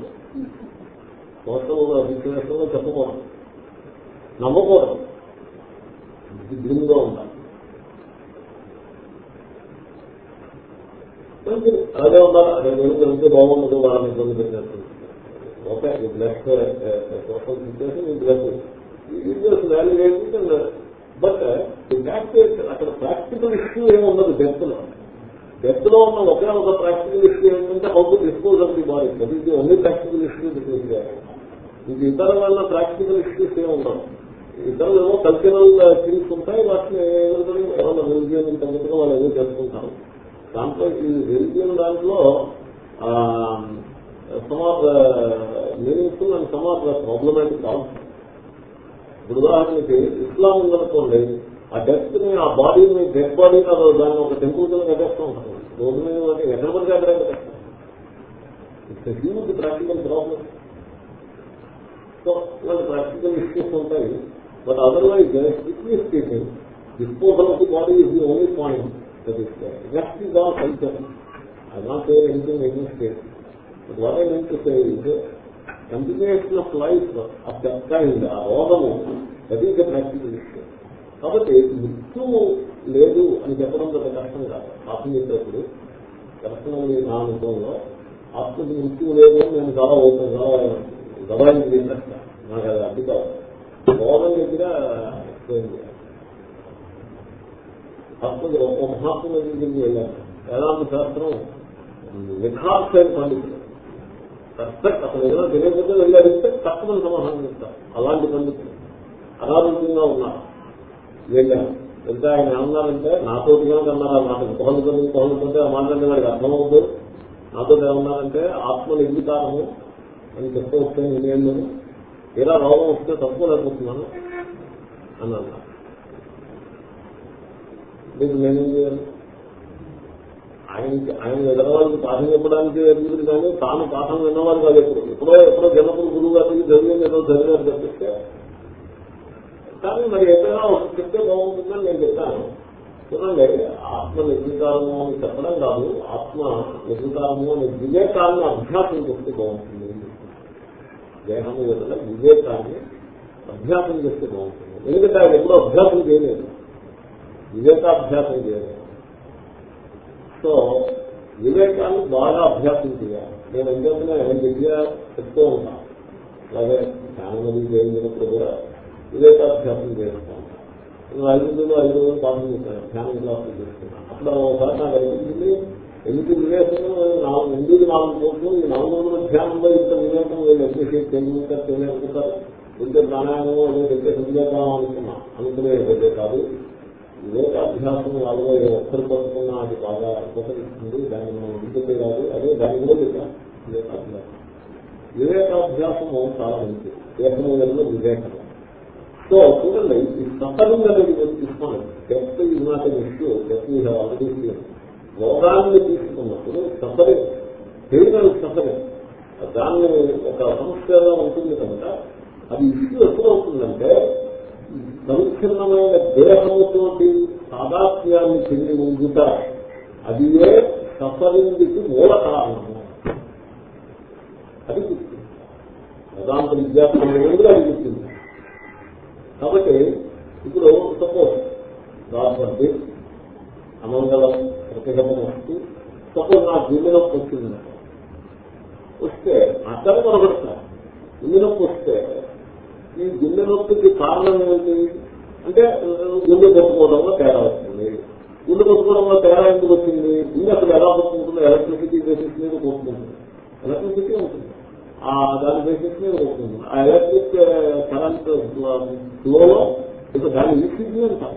వాస్తవంలో విశ్లేషణలో చెప్పకూడదు నమ్మకూడదు దిగ్గుగా ఉండాలి అదే ఉండాలి అదే నేను తెలిస్తే బాగుండదు వాళ్ళని ఇబ్బంది పెట్టేస్తుంది okay blood social situation blood users value ఏంటంటే బట్ అక్కడ ప్రాక్టికల్ ఇష్యూ ఏముండదు డెత్లో. డెత్లో ఉన్న ఒకే ఒక ప్రాక్టికల్ ఇష్యూ ఏంటంటే how to dispose of the body that is the only practical issue ఇది ఇతర వల్ల ప్రాక్టికల్ ఇష్యూస్ ఏమి ఇతరులు ఏమో కల్చరల్ థింగ్స్ ఉంటాయి వాటిని ఎవరైనా రిలీజియన్ తగ్గట్టుగా వాళ్ళు ఏదో చేసుకుంటారు దాంట్లో ఈ రిలీజియన్ దాంట్లో సమాజ్ మీనింగ్ఫుల్ అండ్ సమాజ్ ప్రాబ్లమాటిక్ కావచ్చు ఇప్పుడు ఉదాహరణకి ఇస్లాం ఉందనుకోండి ఆ డెత్ని ఆ బాడీని డెడ్ బాడీని దాన్ని ఒక టెంపుల్ కింద కట్టేస్తూ ఉంటారు. రోడ్డు మీద పోతే ఎక్కడ పడితే అక్కడ it's huge practical problem so ఇలాంటి ప్రాక్టికల్ ఇష్యూస్ ఉంటాయి. But otherwise strictly speaking disposal of the body is the only point that is there. Rest is all culture. I am not saying anything against it. But what I meant to say is continuation of life of that ఆ రోగము that is the practical కాబట్టి మృత్యువు లేదు అని చెప్పడం పెద్ద కష్టం కాదు. ఆత్మ చెప్పేప్పుడు పర్సనల్ నా అనుభవంలో ఆత్మకి మృత్యువు లేదు అని నేను చాలా ఓపెన్ గమనించి నాకు అది అడ్డు కాదు రోగం దగ్గర ఎక్స్ప్లెయిన్ చేయాలి ఆత్మకి ఒక మహాత్మ దగ్గరికి వెళ్ళాను. వేదాంత శాస్త్రం యథార్థమైన పండితులు పర్ఫెక్ట్ అసలు ఏదైనా తెలియకపోతే వెళ్ళి అడిగితే తప్పకుండా సమాధానం ఇస్తారు అలాంటి పండితులు. అనారోగ్యంగా ఉన్నారు. వెళ్ళాను వెళ్తే ఆయన ఏమన్నారంటే నాతో అన్నారు? ఆ మాట కోహలు కొన్ని కోహలు కొంటే ఆ మాట వాడికి అర్థమవుతుంది నాతో ఏమన్నారంటే ఆత్మ నిర్వికారము అని చెప్తూ నేను ఇలా రోగం వస్తే తప్పుకోలేకపోతున్నాను అని అన్నారు. మీకు నేనేం చేయాలి? ఆయనకి ఆయన ఎదరవాళ్ళకి పాఠం చెప్పడానికి ఎదుగుతుంది కానీ తాను పాఠం విన్నవాడు కాదు ఎప్పుడు. ఎప్పుడో ఎప్పుడో జనపురు గురువు గారికి జరిగింది ఏదో జరిగారు తప్పిస్తే కానీ మరి ఎప్పుడైనా చెప్తే బాగుంటుందని నేను చెప్తాను చూడండి ఆత్మ నిర్వికారము అని చెప్పడం కాదు ఆత్మ నిర్వికారము అనే వివేకాన్ని అభ్యాసం చేస్తే బాగుంటుంది. దేహం ఎదుట వివేకాన్ని అభ్యాసం చేస్తే బాగుంటుంది. ఎందుకంటే ఆయన ఎప్పుడూ అభ్యాసం చేయలేదు. వివేకాభ్యాసం చేయలేదు. సో వివేకాన్ని బాగా అభ్యాసం చేయాలి నేను ఎందుకంటే విద్య చెప్తూ ఉంటాను అలాగే చాలా మంది చేయించినప్పుడు కూడా వివేకాభ్యాసం చేస్తాను నేను ఐదు రోజులు ఐదు రోజులు పాఠం చేశాను ధ్యానం క్లాసులు చేస్తున్నాను అప్పుడు ఒకసారి నాకు అనిపించింది ఎందుకు వివేకం నాలుగు ఎందుకు నాలుగు కోట్లు ఈ నాలుగు రోజుల ధ్యానంలో ఇంత వివేకం వీళ్ళు ఎంతసేపు తెలియకుంటారు తెలియకుంటారు ఇంత ప్రాణాయామం అదే ఎంత సంజేద్దాం అనుకున్నా. అనుకునేది కాదు. వివేకాభ్యాసం వాళ్ళలో ఏ ఒక్కరు పడుతున్నా అది బాగా ఉపకరిస్తుంది దాన్ని మనం వింటే కాదు అదే దాని కూడా చెప్పాను వివేకాభ్యాసం. వివేకాభ్యాసము చాలా మంచిది. దేశంలో వివేకం సో చూడండి ఈ సఫరింగ్ అనేది తీసుకోండి డెత్ ఇది నాట్ ఇష్యూ డెత్ ఈ ఆల్రెడీ రోగాన్ని తీసుకున్నప్పుడు సఫరింగ్ తెలియని సఫరింగ్ దాన్ని ఒక సమస్యగా ఉంటుంది కనుక అది ఇష్యూ ఎప్పుడు అవుతుందంటే సంకీర్ణమైన దేహముతోటి సాదాత్మ్యాన్ని చెంది ఉండుట. అది ఏ సఫరింగ్కి మూల కారణము. అది గుర్తుంది వేదాంత విద్యార్థులు అది గుర్తుంది కాబట్టి ఇప్పుడు సపోజ్ రాబట్టి అమంగళం ప్రతిగమం వస్తూ సపోజ్ నా గుండెనొప్పి వచ్చింది. వస్తే అక్కడ కనబడతారు. గుండెనొప్పి వస్తే ఈ గుండె నొప్పికి కారణం ఏమిటి అంటే గుండె కొట్టుకోవడంలో తేడా వస్తుంది గుండె కొట్టుకోవడంలో తేడా ఎందుకు వచ్చింది గుండె అసలు ఎలా కొట్టుకుంటుందో ఎలక్ట్రిసిటీ బేసిస్ మీద కొట్టుకుంటుంది ఎలక్ట్రిసిటీ ఉంటుంది ఆ దాని బేసిస్ మీద కొట్టుకుంటుంది ఆ ఎలక్ట్రిక్ కరెంట్ ఫ్లోలో ఇక దాని ఈసీజీ అంటాం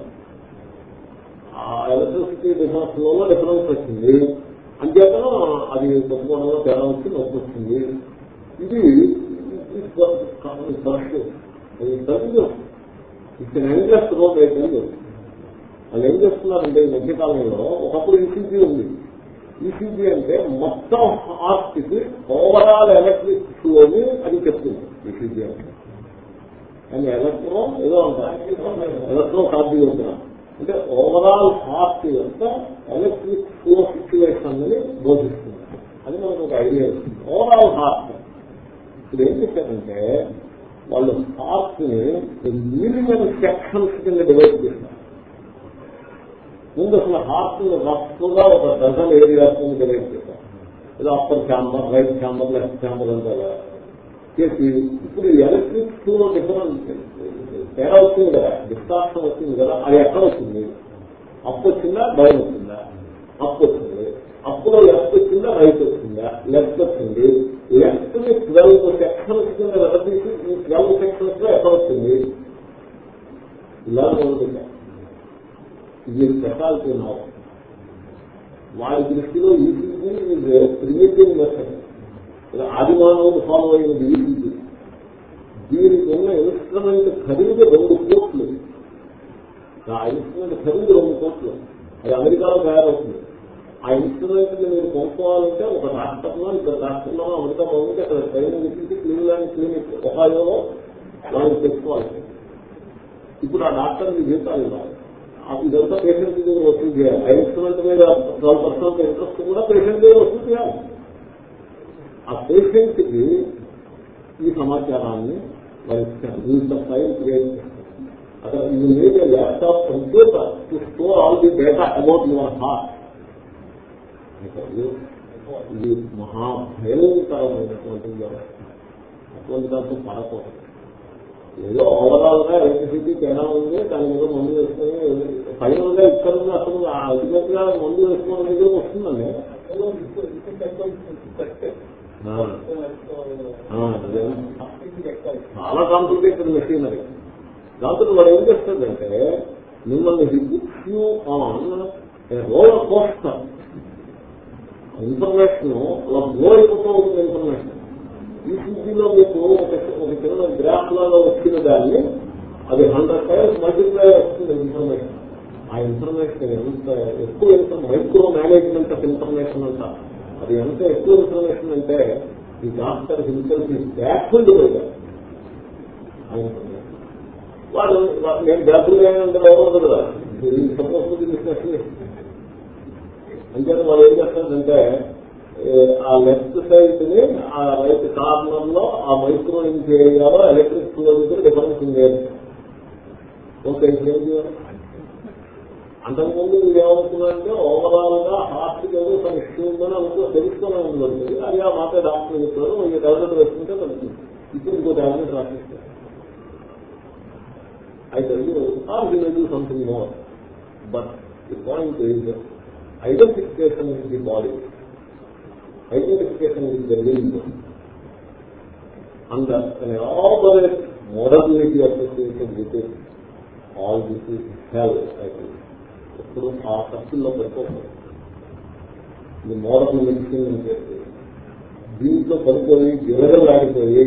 ఆ ఎలక్ట్రిసిటీ డిఫరెన్స్ ఫ్లోలో డిఫరెన్స్ వచ్చింది అంతేకాదు అది కొట్టుకోవడంలో తేడా వచ్చి నొప్పి వచ్చింది ఇది బ్రష్ తెలుగు. ఇక్కడ ఎంజెస్ రోడ్ అయితే వాళ్ళు ఏం చేస్తున్నారంటే ఈ మధ్యకాలంలో ఒకప్పుడు ఈసీజీ ఉంది. ఈసీజీ అంటే మొత్తం హార్ట్కి ఓవరాల్ ఎలక్ట్రిక్ ఫ్లోని అది చెప్తుంది ఈసీజీ అంటే. అండ్ ఎలక్ట్రో ఏదో అంటారు. ఎలక్ట్రో కార్డియోగ్రామ్ అంటే ఓవరాల్ హార్ట్ యొక్క ఎలక్ట్రిక్ ఫ్లో సిచ్యువేషన్ అనేది బోధిస్తుంది అది మనకు ఒక ఐడియా వస్తుంది. Overall heart. ఇప్పుడు ఏం చెప్పారంటే వాళ్ళు హార్ట్ని మినిమం సెక్షన్స్ కింద డివైడ్ చేస్తారు ముందు అసలు హార్ట్ రఫ్గా ఒక డజన్ ఏరియాస్ కింద డివైడ్ చేస్తారు ఏదో upper chamber right chamber left chamber అంతా చేసి ఇప్పుడు ఎలక్ట్రిక్లో డిఫరెంట్ తేడా వచ్చింది కదా డిస్టార్షన్ వచ్చింది కదా అది ఎక్కడ వచ్చింది అప్పు వచ్చిందా? భయం వచ్చిందా అప్పు వచ్చింది. అప్పులో లెఫ్ట్ వచ్చిందా రైట్ వచ్చిందా లెఫ్ట్ వచ్చింది లెఫ్ట్ని ట్వెల్వ్ సెక్షన్స్ కింద విడదీసి ఈ ట్వెల్వ్ సెక్షన్స్లో ఎక్కడ వచ్చింది ఇలా ఉంటుంది ఇది స్పెషాలిటీ నావు వారి దృష్టిలో ఈసీజీ ప్రిమిటివ్ మెథడ్ ఆది మానవుడు ఫాలో అయినది ఈసీజీ దీనికి ఉన్న ఇన్స్ట్రుమెంట్ ఖరీదు రెండు కోట్లు. ఆ ఇన్స్ట్రుమెంట్ ఖరీదు రెండు కోట్లు. అది అమెరికాలో తయారవుతుంది. ఆ ఇన్స్ట్రుమెంట్ మీరు కొనుక్కోవాలంటే ఒక రాష్ట్రంలో ఇద్దరు రాష్ట్రంలో అమెరికా బాగుంటే అక్కడ ట్రైన్ ఇచ్చి క్లీన్లాండ్ క్లినిక్ ఒహాయోలో వాళ్ళు తెచ్చుకోవాలి ఇప్పుడు ఆ డాక్టర్ మీ జీతాలు ఇవ్వాలి. ఇదంతా పేషెంట్ దగ్గర వసూలు చేయాలి. ఆ ఇన్స్ట్రుమెంట్ మీద ట్వెల్వ్ పర్సెంట్ ఇంట్రెస్ట్ కూడా పేషెంట్ దగ్గర వసూలు చేయాలి. ఆ పేషెంట్కి ఈ సమాచారాన్ని వారి ఫైల్ క్రియేట్ చేస్తారు. అక్కడ you need laptop computer to store all the data about your heart. ఇది మహాభయంకరమైనటువంటి వ్యవస్థ. అటువంటి దాంతో పడకూడదు. ఏదో ఓవరాల్గా ఎలక్ట్రిసిటీ తేడా ఉంది దాని మీద మందు వేసుకుని ఫైనల్గా ఇక్కడ ఉంది అసలు అల్టిమేట్గా మందు వేసుకోవడం దగ్గర వస్తుందండి. చాలా కాంప్లికేటెడ్ మెషినరీ దాంతో వాడు ఏం చేస్తుందంటే మిమ్మల్ని you on roller coaster information అలా ఫ్లో అయిపోతూ ఉంటుంది ఇన్ఫర్మేషన్. ఈ మీకు ఒక ఒక చిన్న గ్రాఫ్ లాగా వచ్చిన దాన్ని అది హండ్రెడ్ టైమ్స్ మల్టిప్లై వస్తుంది ఇన్ఫర్మేషన్. ఆ ఇన్ఫర్మేషన్ ఎంత ఎక్కువ information micro management of information అంట అది ఎంత ఎక్కువ ఇన్ఫర్మేషన్ అంటే ఈ డాక్టర్ హింసెల్ఫ్ ఈ బ్యాక్ఫుల్డ్ ఆ ఇన్ఫర్మేషన్ వాడు నేను బ్యాకులు అంటే ఎవరు కదా? సపోజ్ డిస్కషన్ అంచేత వాళ్ళు ఏం చేస్తారంటే ఆ లెఫ్ట్ సైడ్ని ఆ రైట్ కార్నర్లో ఆ మైక్రో ఇంచ్ ఏరియాలో ఎలక్ట్రిక్ ఫ్లో దగ్గర డిఫరెన్స్ ఉంది ఓకే ఏం చేయాలి అంతకుముందు మీరు ఏమనుకున్నారంటే ఓవరాల్గా హార్ట్ ఏదో తన ఇష్యూ ఉందని అనుకో తెలుస్తూనే ఉందండి. అది ఆ మాట డాక్టర్ చెప్తారు ఈ టాబ్లెట్ వేసుకుంటే మనకి ఇప్పుడు ఇంకో టాబ్లెట్ రాసిస్తారు I something more but the point ఏంటంటే identification with the body identification with the లింగ్ and elaborate modernity association with all this is ఎప్పుడు ఆ ఖర్చుల్లో పడిపోతుంది ఇది మోడర్న్ మెడిసిన్ అని చెప్పి దీంట్లో పడిపోయి గిరగలు ఆడిపోయి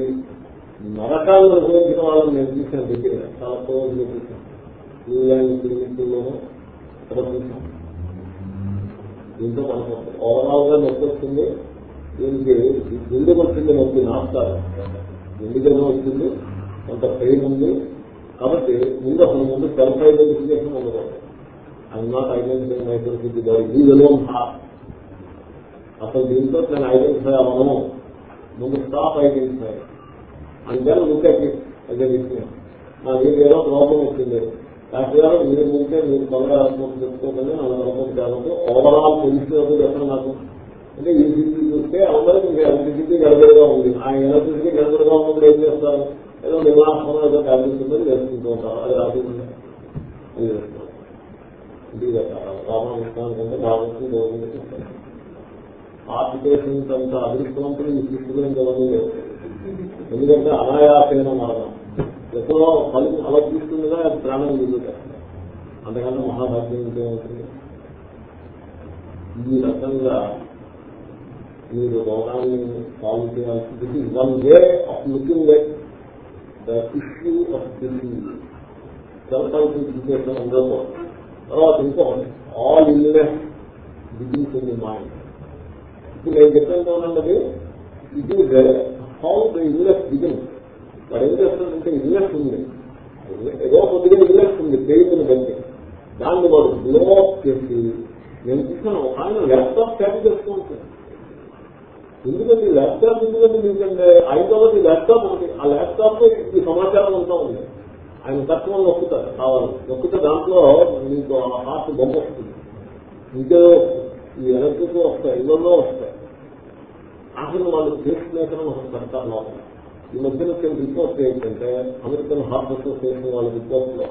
నరకాలను అనుభవించిన వాళ్ళని నేను చూశాను దగ్గర చాలా రోజులు చూశాను న్యూజిలాండ్ క్లినిక్లోనూ అక్కడ చూశాను దీంతో మనకు ఓవరాల్గా నొప్పి వస్తుంది. దీనికి గుండె వచ్చింది నొప్పి నాస్తారు గుండెగా వచ్చింది? కొంత పెయిన్ ఉంది. కాబట్టి ముందు అసలు ముందు సెల్ఫ్ ఐడెంటిఫికేషన్ ఉండదు ఐఎమ్ నాట్ ఐడెంటిఫై మై ఇది ఇది లోన్ అసలు దీంతో నేను ఐడెంటిఫై అవ్వను. ముందు స్టాప్ ఐడెంటిఫై అంటే ముందు అట్ నా మీకు ఏదో ప్రాబ్లం వచ్చింది. డాక్టర్ మీరు ఉంటే మీరు త్వరగా చెప్పుకోకండి నా ప్రాబ్లం కాబట్టి ఓవరాల్ తెలిసినది చెప్పండి నాకు. అంటే ఈ స్థితి చూస్తే అందరికీ ఇంకా ఎలక్ట్రిసిటీ గడబడిగా ఉంది. ఆ ఎలక్ట్రిసిటీ గడబడిగా ఉన్నప్పుడు ఏం చేస్తారు? ఏదో నివాసం ఏదో ట్యాబ్లెట్స్ ఉందని ఉంటారు. అది రాకుండా అది వేస్తారు ఇది రామానుష్ఠానికంటే బాగుంటుంది బాగుంటుంది అంత అదృష్టవంతులు ఈ సృష్టిలో ఇంకెవన్నీ లేవు ఎందుకంటే అనాయాసైన మరణం ఎక్కడో ఫలి అలా ప్రాణం విడుదల అంతకన్నా మహాభాగ్యం ఇంకేమవుతుంది? ఈ రకంగా మీరు రోగాన్ని సాల్వ్ చేయాల్సి this is one way of looking at the issue of building self situation ఉండదు తర్వాత ఇంకోటి all illness begins in the mind ఇప్పుడు నేను చెప్పేది అన్నది ఇది హౌ ద ఇల్నెస్ బిగిన్ వాడు ఏం చేస్తాడంటే ఇన్వెస్ట్ ఉంది. ఏదో కొద్దిగా ఇన్వెస్ట్ ఉంది పెయిన్ బండి దాన్ని వాడు బ్లోఅప్ చేసి నేను చూసాను ఆయన ల్యాప్టాప్ క్యారీ చేస్తూ ఉంటాను ఎందుకంటే ల్యాప్టాప్ ఎందుకంటే ఎందుకంటే ఐదవది ల్యాప్టాప్ ఉంది. ఆ ల్యాప్టాప్లో ఈ సమాచారం అంతా ఉంది. ఆయన తత్వం నొక్కుతారు కావాలి. నొక్కితే దాంట్లో మీకు హార్ట్ బొమ్మ వస్తుంది. ఇంకే ఈ ఎలక్ట్రిక్ వస్తాయి ఇళ్ళల్లో వస్తాయి. అసలు వాళ్ళు కేసు సర్కార్ పెడతారు లోపల. ఈ మధ్యన వచ్చిన రిపోర్ట్ ఏంటంటే అమెరికన్ హార్ట్ అసోసియేషన్ వాళ్ళ రిపోర్ట్లో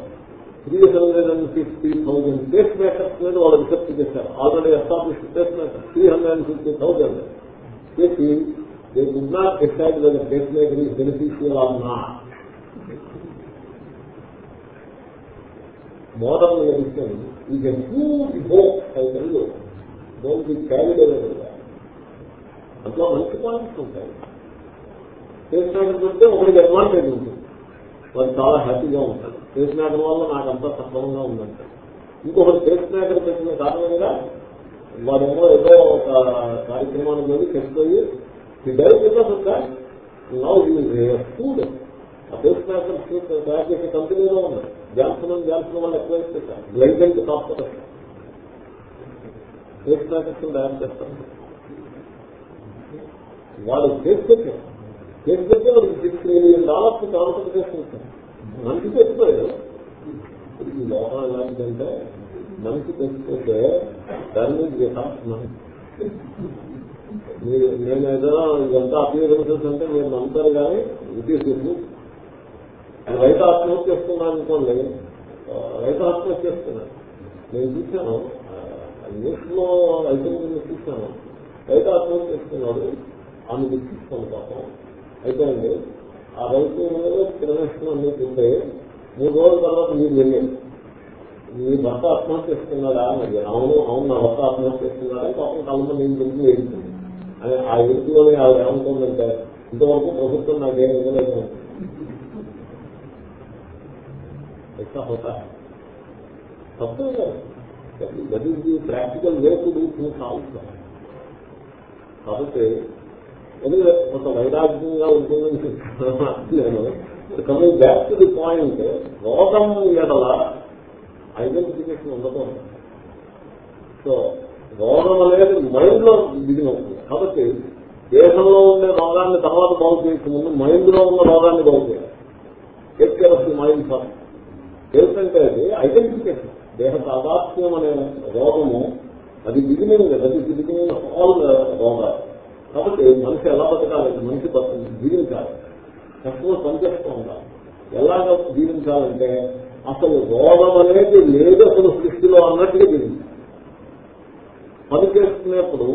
three hundred and fifty thousand pacemakers మీద వాళ్ళు రిసెర్చ్ చేశారు. Already establish pacemakers three hundred and fifty thousand చేసి they good not decide whether pacemaker is beneficial or not modern medicine is a huge hope, I tell you. Don't be carried మంచి points ఉంటాయి. చేసినాక పెడితే ఒకరికి advantage ఉంటుంది వాడు చాలా హ్యాపీగా ఉంటాడు. చేసినాక వల్ల నాకు అంతా సఫలంగా ఉందంట. ఇంకొకటి చేసినాక పెట్టిన కారణంగా వాడేమో ఏదో ఒక కార్యక్రమానికి వెళ్ళి చెప్తాయి direct because of that food ఆ బేస్ మేకర్ తయారు చేసే కంపెనీలో ఉన్నారు జాన్సన్ అండ్ జాన్సన్ వాళ్ళు ఎక్కువ ఇస్తారు బ్లైండ్ అండ్ టాప్ బేస్ తయారు చేస్తారు. వాడు చేస్తే చేస్తే వాడికి సిక్స్ మిలియన్ డాలర్స్ కాన్సల్ చేసుకుంటారు మనిషి తెచ్చిపోయాడు ఈ లోపల ఎలాంటిదంటే మనిషి తెలిసిపోతే దాని మీద చేస్తాను మీరు నేను ఏదైనా ఇదంతా అపీరెన్సెస్ అంటే మీరు నమ్ముతారు కానీ ఇది రైతు ఆత్మహత్య చేస్తున్నాను అనుకోండి. రైతు ఆత్మహత్య చేస్తున్నాను. నేను చూశాను. న్యూస్లో రైతు చూశాను. రైతు ఆత్మహత్య చేస్తున్నాడు. ఆమె గుర్తిస్తాను పాపం. అయితే అండి ఆ రైతు కిరణిస్తున్న మీకు ఉంటే మూడు రోజుల తర్వాత మీరు వెళ్ళారు మీ భర్త ఆత్మహత్య చేస్తున్నాడా మరి అవును అవును నా భర్త ఆత్మహత్య చేస్తున్నాడా పాపం కాలంలో నేను తెలిసి ఏడుతుంది అని ఆ ఇంట్లోనే ఆవిడ ఏమవుతుందంటే ఇంతవరకు ప్రభుత్వం నాకేం ఇవ్వలేదు. ఎట్లా హోతా తప్పే కాదు. ప్రాక్టికల్ వే టు డూ కాబట్టి ఎందుకంటే కొంత వైరాగ్యంగా ఉంటుందని నేను coming back to the point రోగం ఎడల ఐడెంటిఫికేషన్ ఉండదు. సో రోగం అనేది మైండ్లో దిగిన అవుతుంది కాబట్టి దేశంలో ఉండే రోగాన్ని తర్వాత బాగు చేయక ముందు మైండ్లో ఉన్న రోగాన్ని బాగు చేయాలి. Take care of the mind for ఏంటంటే అది ఐడెంటిఫికేషన్ దేహ తాదాత్మ్యం అనే రోగము అది బిగినింగ్ అది బిగినింగ్ ఆల్ రోగాలు. కాబట్టి మనిషి ఎలా బతకాలి? మనిషి జీవించాలి కష్టంలో పనిచేస్తూ ఉండాలి. ఎలాగ జీవించాలంటే అసలు రోగం అనేది లేదు అసలు సృష్టిలో అన్నట్టుగా జీవించాలి. పని చేసుకునేప్పుడు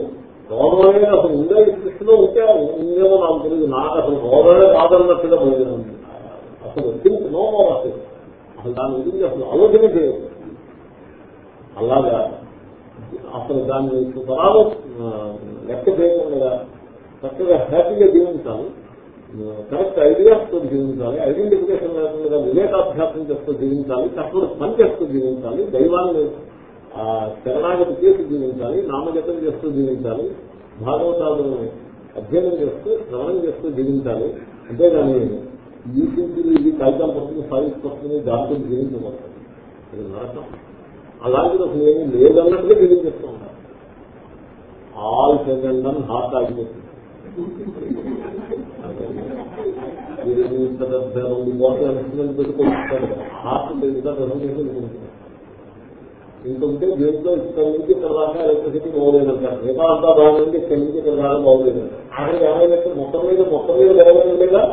రోగం అనేది అసలు ఉండే సృష్టిలో ఉంటే ఉందేమో నాకు తెలియదు. నాకు అసలు రోగమే కాదన్నట్టుగా బయలుదేరింది అసలు థింక్ నో అసలు అసలు దాని గురించి అసలు ఆలోచన చేయదు అలాగా అసలు దాన్ని తరాలు లెక్క చేయకుండా చక్కగా హ్యాపీగా జీవించాలి. కరెక్ట్ ఐడియాస్తో జీవించాలి. ఐడెంటిఫికేషన్ లేకుండా వివేకాభ్యాసం చేస్తూ జీవించాలి. కష్టపడి పని చేస్తూ జీవించాలి. దైవాన్ని శరణాగతి చేసి జీవించాలి. నామజతం చేస్తూ జీవించాలి. భాగవతాలను అధ్యయనం చేస్తూ శ్రవణం చేస్తూ జీవించాలి. అంతేగాని ఈ స్థితిలో ఇది కాగితాలు పట్టుకుని సాధిస్తూ దాంతో జీవించబడుతుంది ఇది నరకం. అలాంటిది అసలు ఏమి లేదన్నట్టుగా జీవించేస్తూ ఉంటారు ఆల్ సెకండ్ అని హార్ట్ ఆగిపోతుంది. రెండు మోటార్ ఇన్స్ట్రుమెంట్ పెట్టుకుంటారు హార్ట్ పెరుగుతా ఇంకొంటే దీంట్లో ఇక్కడ నుంచి ఇక్కడ దాకా ఎలక్ట్రిసిటీ బాగోలేదంటారు. మిగతా అంతా బాగుంది ఇక్కడ నుంచి ఇక్కడ దాకా బాగోలేదంటారు అక్కడ ఏమైనా మొత్తం మీద మొత్తం మీద బాగోలేదా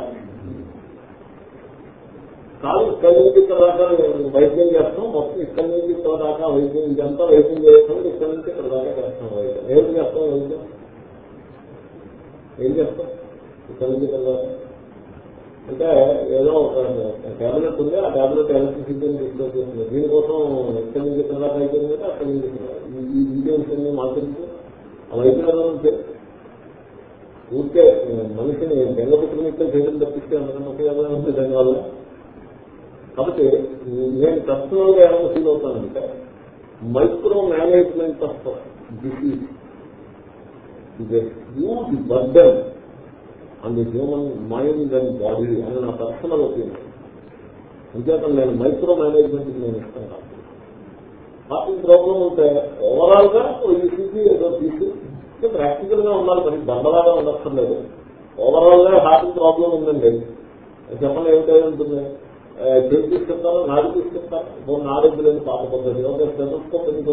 కాదు ఇక్కడి నుంచి ఇక్కడ దాకా వైద్యం చేస్తాం మొత్తం ఇక్కడి నుంచి ఇక్కడ దాకా వైద్యం ఇదంతా వైద్యం చేస్తాం ఇక్కడి నుంచి ఇక్కడ దాకా చేస్తాం వైద్యం. ఏం చేస్తాం వైద్యం? ఏం చేస్తాం? ఇక్కడి నుంచి ఇక్కడ దాకా. అంటే ఏదో ఒక టాబ్లెట్ ఉంది ఆ ట్యాబ్లెట్ ఎలక్ట్రిసిటీని చేస్తుంది దీనికోసం ఎక్కడి నుంచి ఇక్కడ దాకా అయిపోయింది కదా అక్కడి నుంచి ఇంకేం మాట్లాడుతూ ఆ వైద్యం ఊరికే మనిషిని బెంగపుత్రం ఇక్కడ చేయడం తప్పిస్తే అందరం ఉపయోగం ఉంది దానివల్ల కాబట్టి నేను పర్సనల్గా ఏమైనా feel అవుతానంటే micromanagement of disease huge burden and human mind and body అని నా పర్సనల్ ఒపీనియన్ అంతేత నేను మైక్రో మేనేజ్మెంట్ నేను ఇస్తాను హార్టింగ్ ప్రాబ్లం ఉంటే ఓవరాల్గా ఈ ఏదో తీసి ప్రాక్టికల్గా ఉండాలి మరి బండలాగా ఉండక్కర్లేదు. ఓవరాల్గా హార్ట్ ప్రాబ్లం ఉందండి. చెప్పండి ఏమిటై ఉంటుంది? చేసి తీసుకెళ్తారో నాడు తీసుకెళ్తారు నాలుగు లేని పాత పద్ధతి ఏదో స్టెటోస్కోప్ ఎందుకు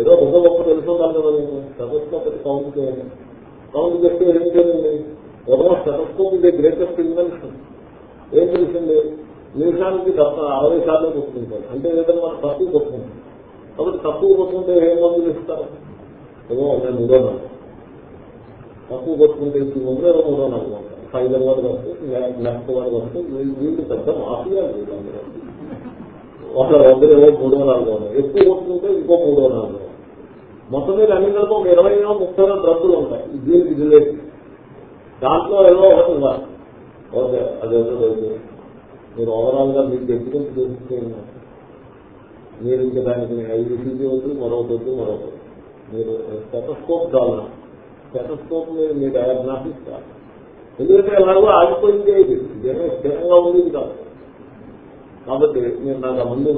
ఏదో ఒక గొప్ప తెలుసుకోవాలి కదా నేను స్టెటోస్కోప్ అయితే కౌంట్. చేయండి కౌంట్ చేస్తే ఏం చేయండి ఎవరో స్టెటోస్కోప్ ఇది గ్రేటెస్ట్ ఇన్వెన్షన్ ఏం తెలిసింది? నిమిషానికి అరవై సార్లు కొట్టుకుంటారు. అంటే ఏదైనా మనం తక్కువ కొట్టుకుంటాం కాబట్టి తక్కువ కొట్టుకుంటే ఏం మందులు ఇస్తారు? ఏమో నేను మూడో నాకు తక్కువ కొట్టుకుంటే ఇప్పుడు ముందు ఏదో మూడో నాలుగు. ఫైజర్ వాడు వస్తుంది నెక్స్ట్ వాడు వస్తుంది వీళ్ళు పెద్ద మాఫియా వాళ్ళ దగ్గర ఏవో మూడో నాలుగు ఉన్నాయి ఎక్కువ వస్తుంటే ఇంకో మూడో నాలుగు మొత్తం మీద అన్ని కలిపి ఒక ఇరవై ముప్పై డ్రగ్గులు ఉంటాయి. దీనికి రిలేటెడ్ దాంట్లో ఏదో ఒకటి ఉండాలి. ఓకే అదేదో రోజు మీరు ఓవరాల్గా మీకు ఎగ్జిక్యూట్ చేస్తే మీరు ఇంకా దానికి ఐదు సీజీ వద్దు మరొకటి వద్దు మరొకటి మీరు స్టెటస్కోప్ కావాలి స్టెటస్కోప్ మీరు మీ డయాగ్నాస్టిక్ కావాలి ఎందుకంటే ఎలాగో ఆగిపోయింది. ఇది జనం స్థిరంగా ఉంది కాదు. కాబట్టి నేను నాకు ఆ మందు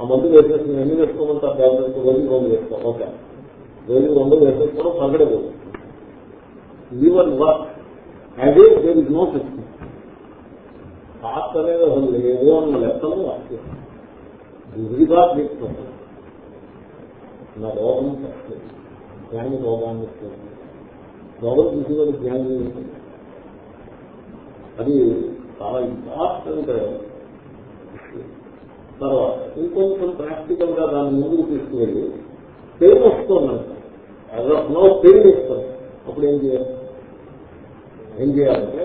ఆ మందు వేసేసి ఎన్ని వేసుకోమంటారు ట్యాబ్లెట్ రోజు రెండు వేసుకోం. ఓకే. రోజు రెండు వేసేసుకోవడం పగడదు ఈవెన్ వర్క్ అదే there is no system heart అనేది అసలు లేదు అన్న లెక్కలు వర్క్ గురిగా తీసుకుంటాం నా రోగం వస్తుంది జ్ఞాని రోగాన్ని ఇస్తుంది రోగం తీసుకుని జ్ఞాని అది చాలా ఇంపార్టెంట్ తర్వాత ఇంకొంచెం ప్రాక్టికల్గా దాన్ని ముందుకు తీసుకువెళ్ళి పెయిన్ వస్తుందంట. యాజ్ ఆఫ్ నో పెయిన్ ఇస్తుంది అప్పుడు ఏం చేయాలి? ఏం చేయాలంటే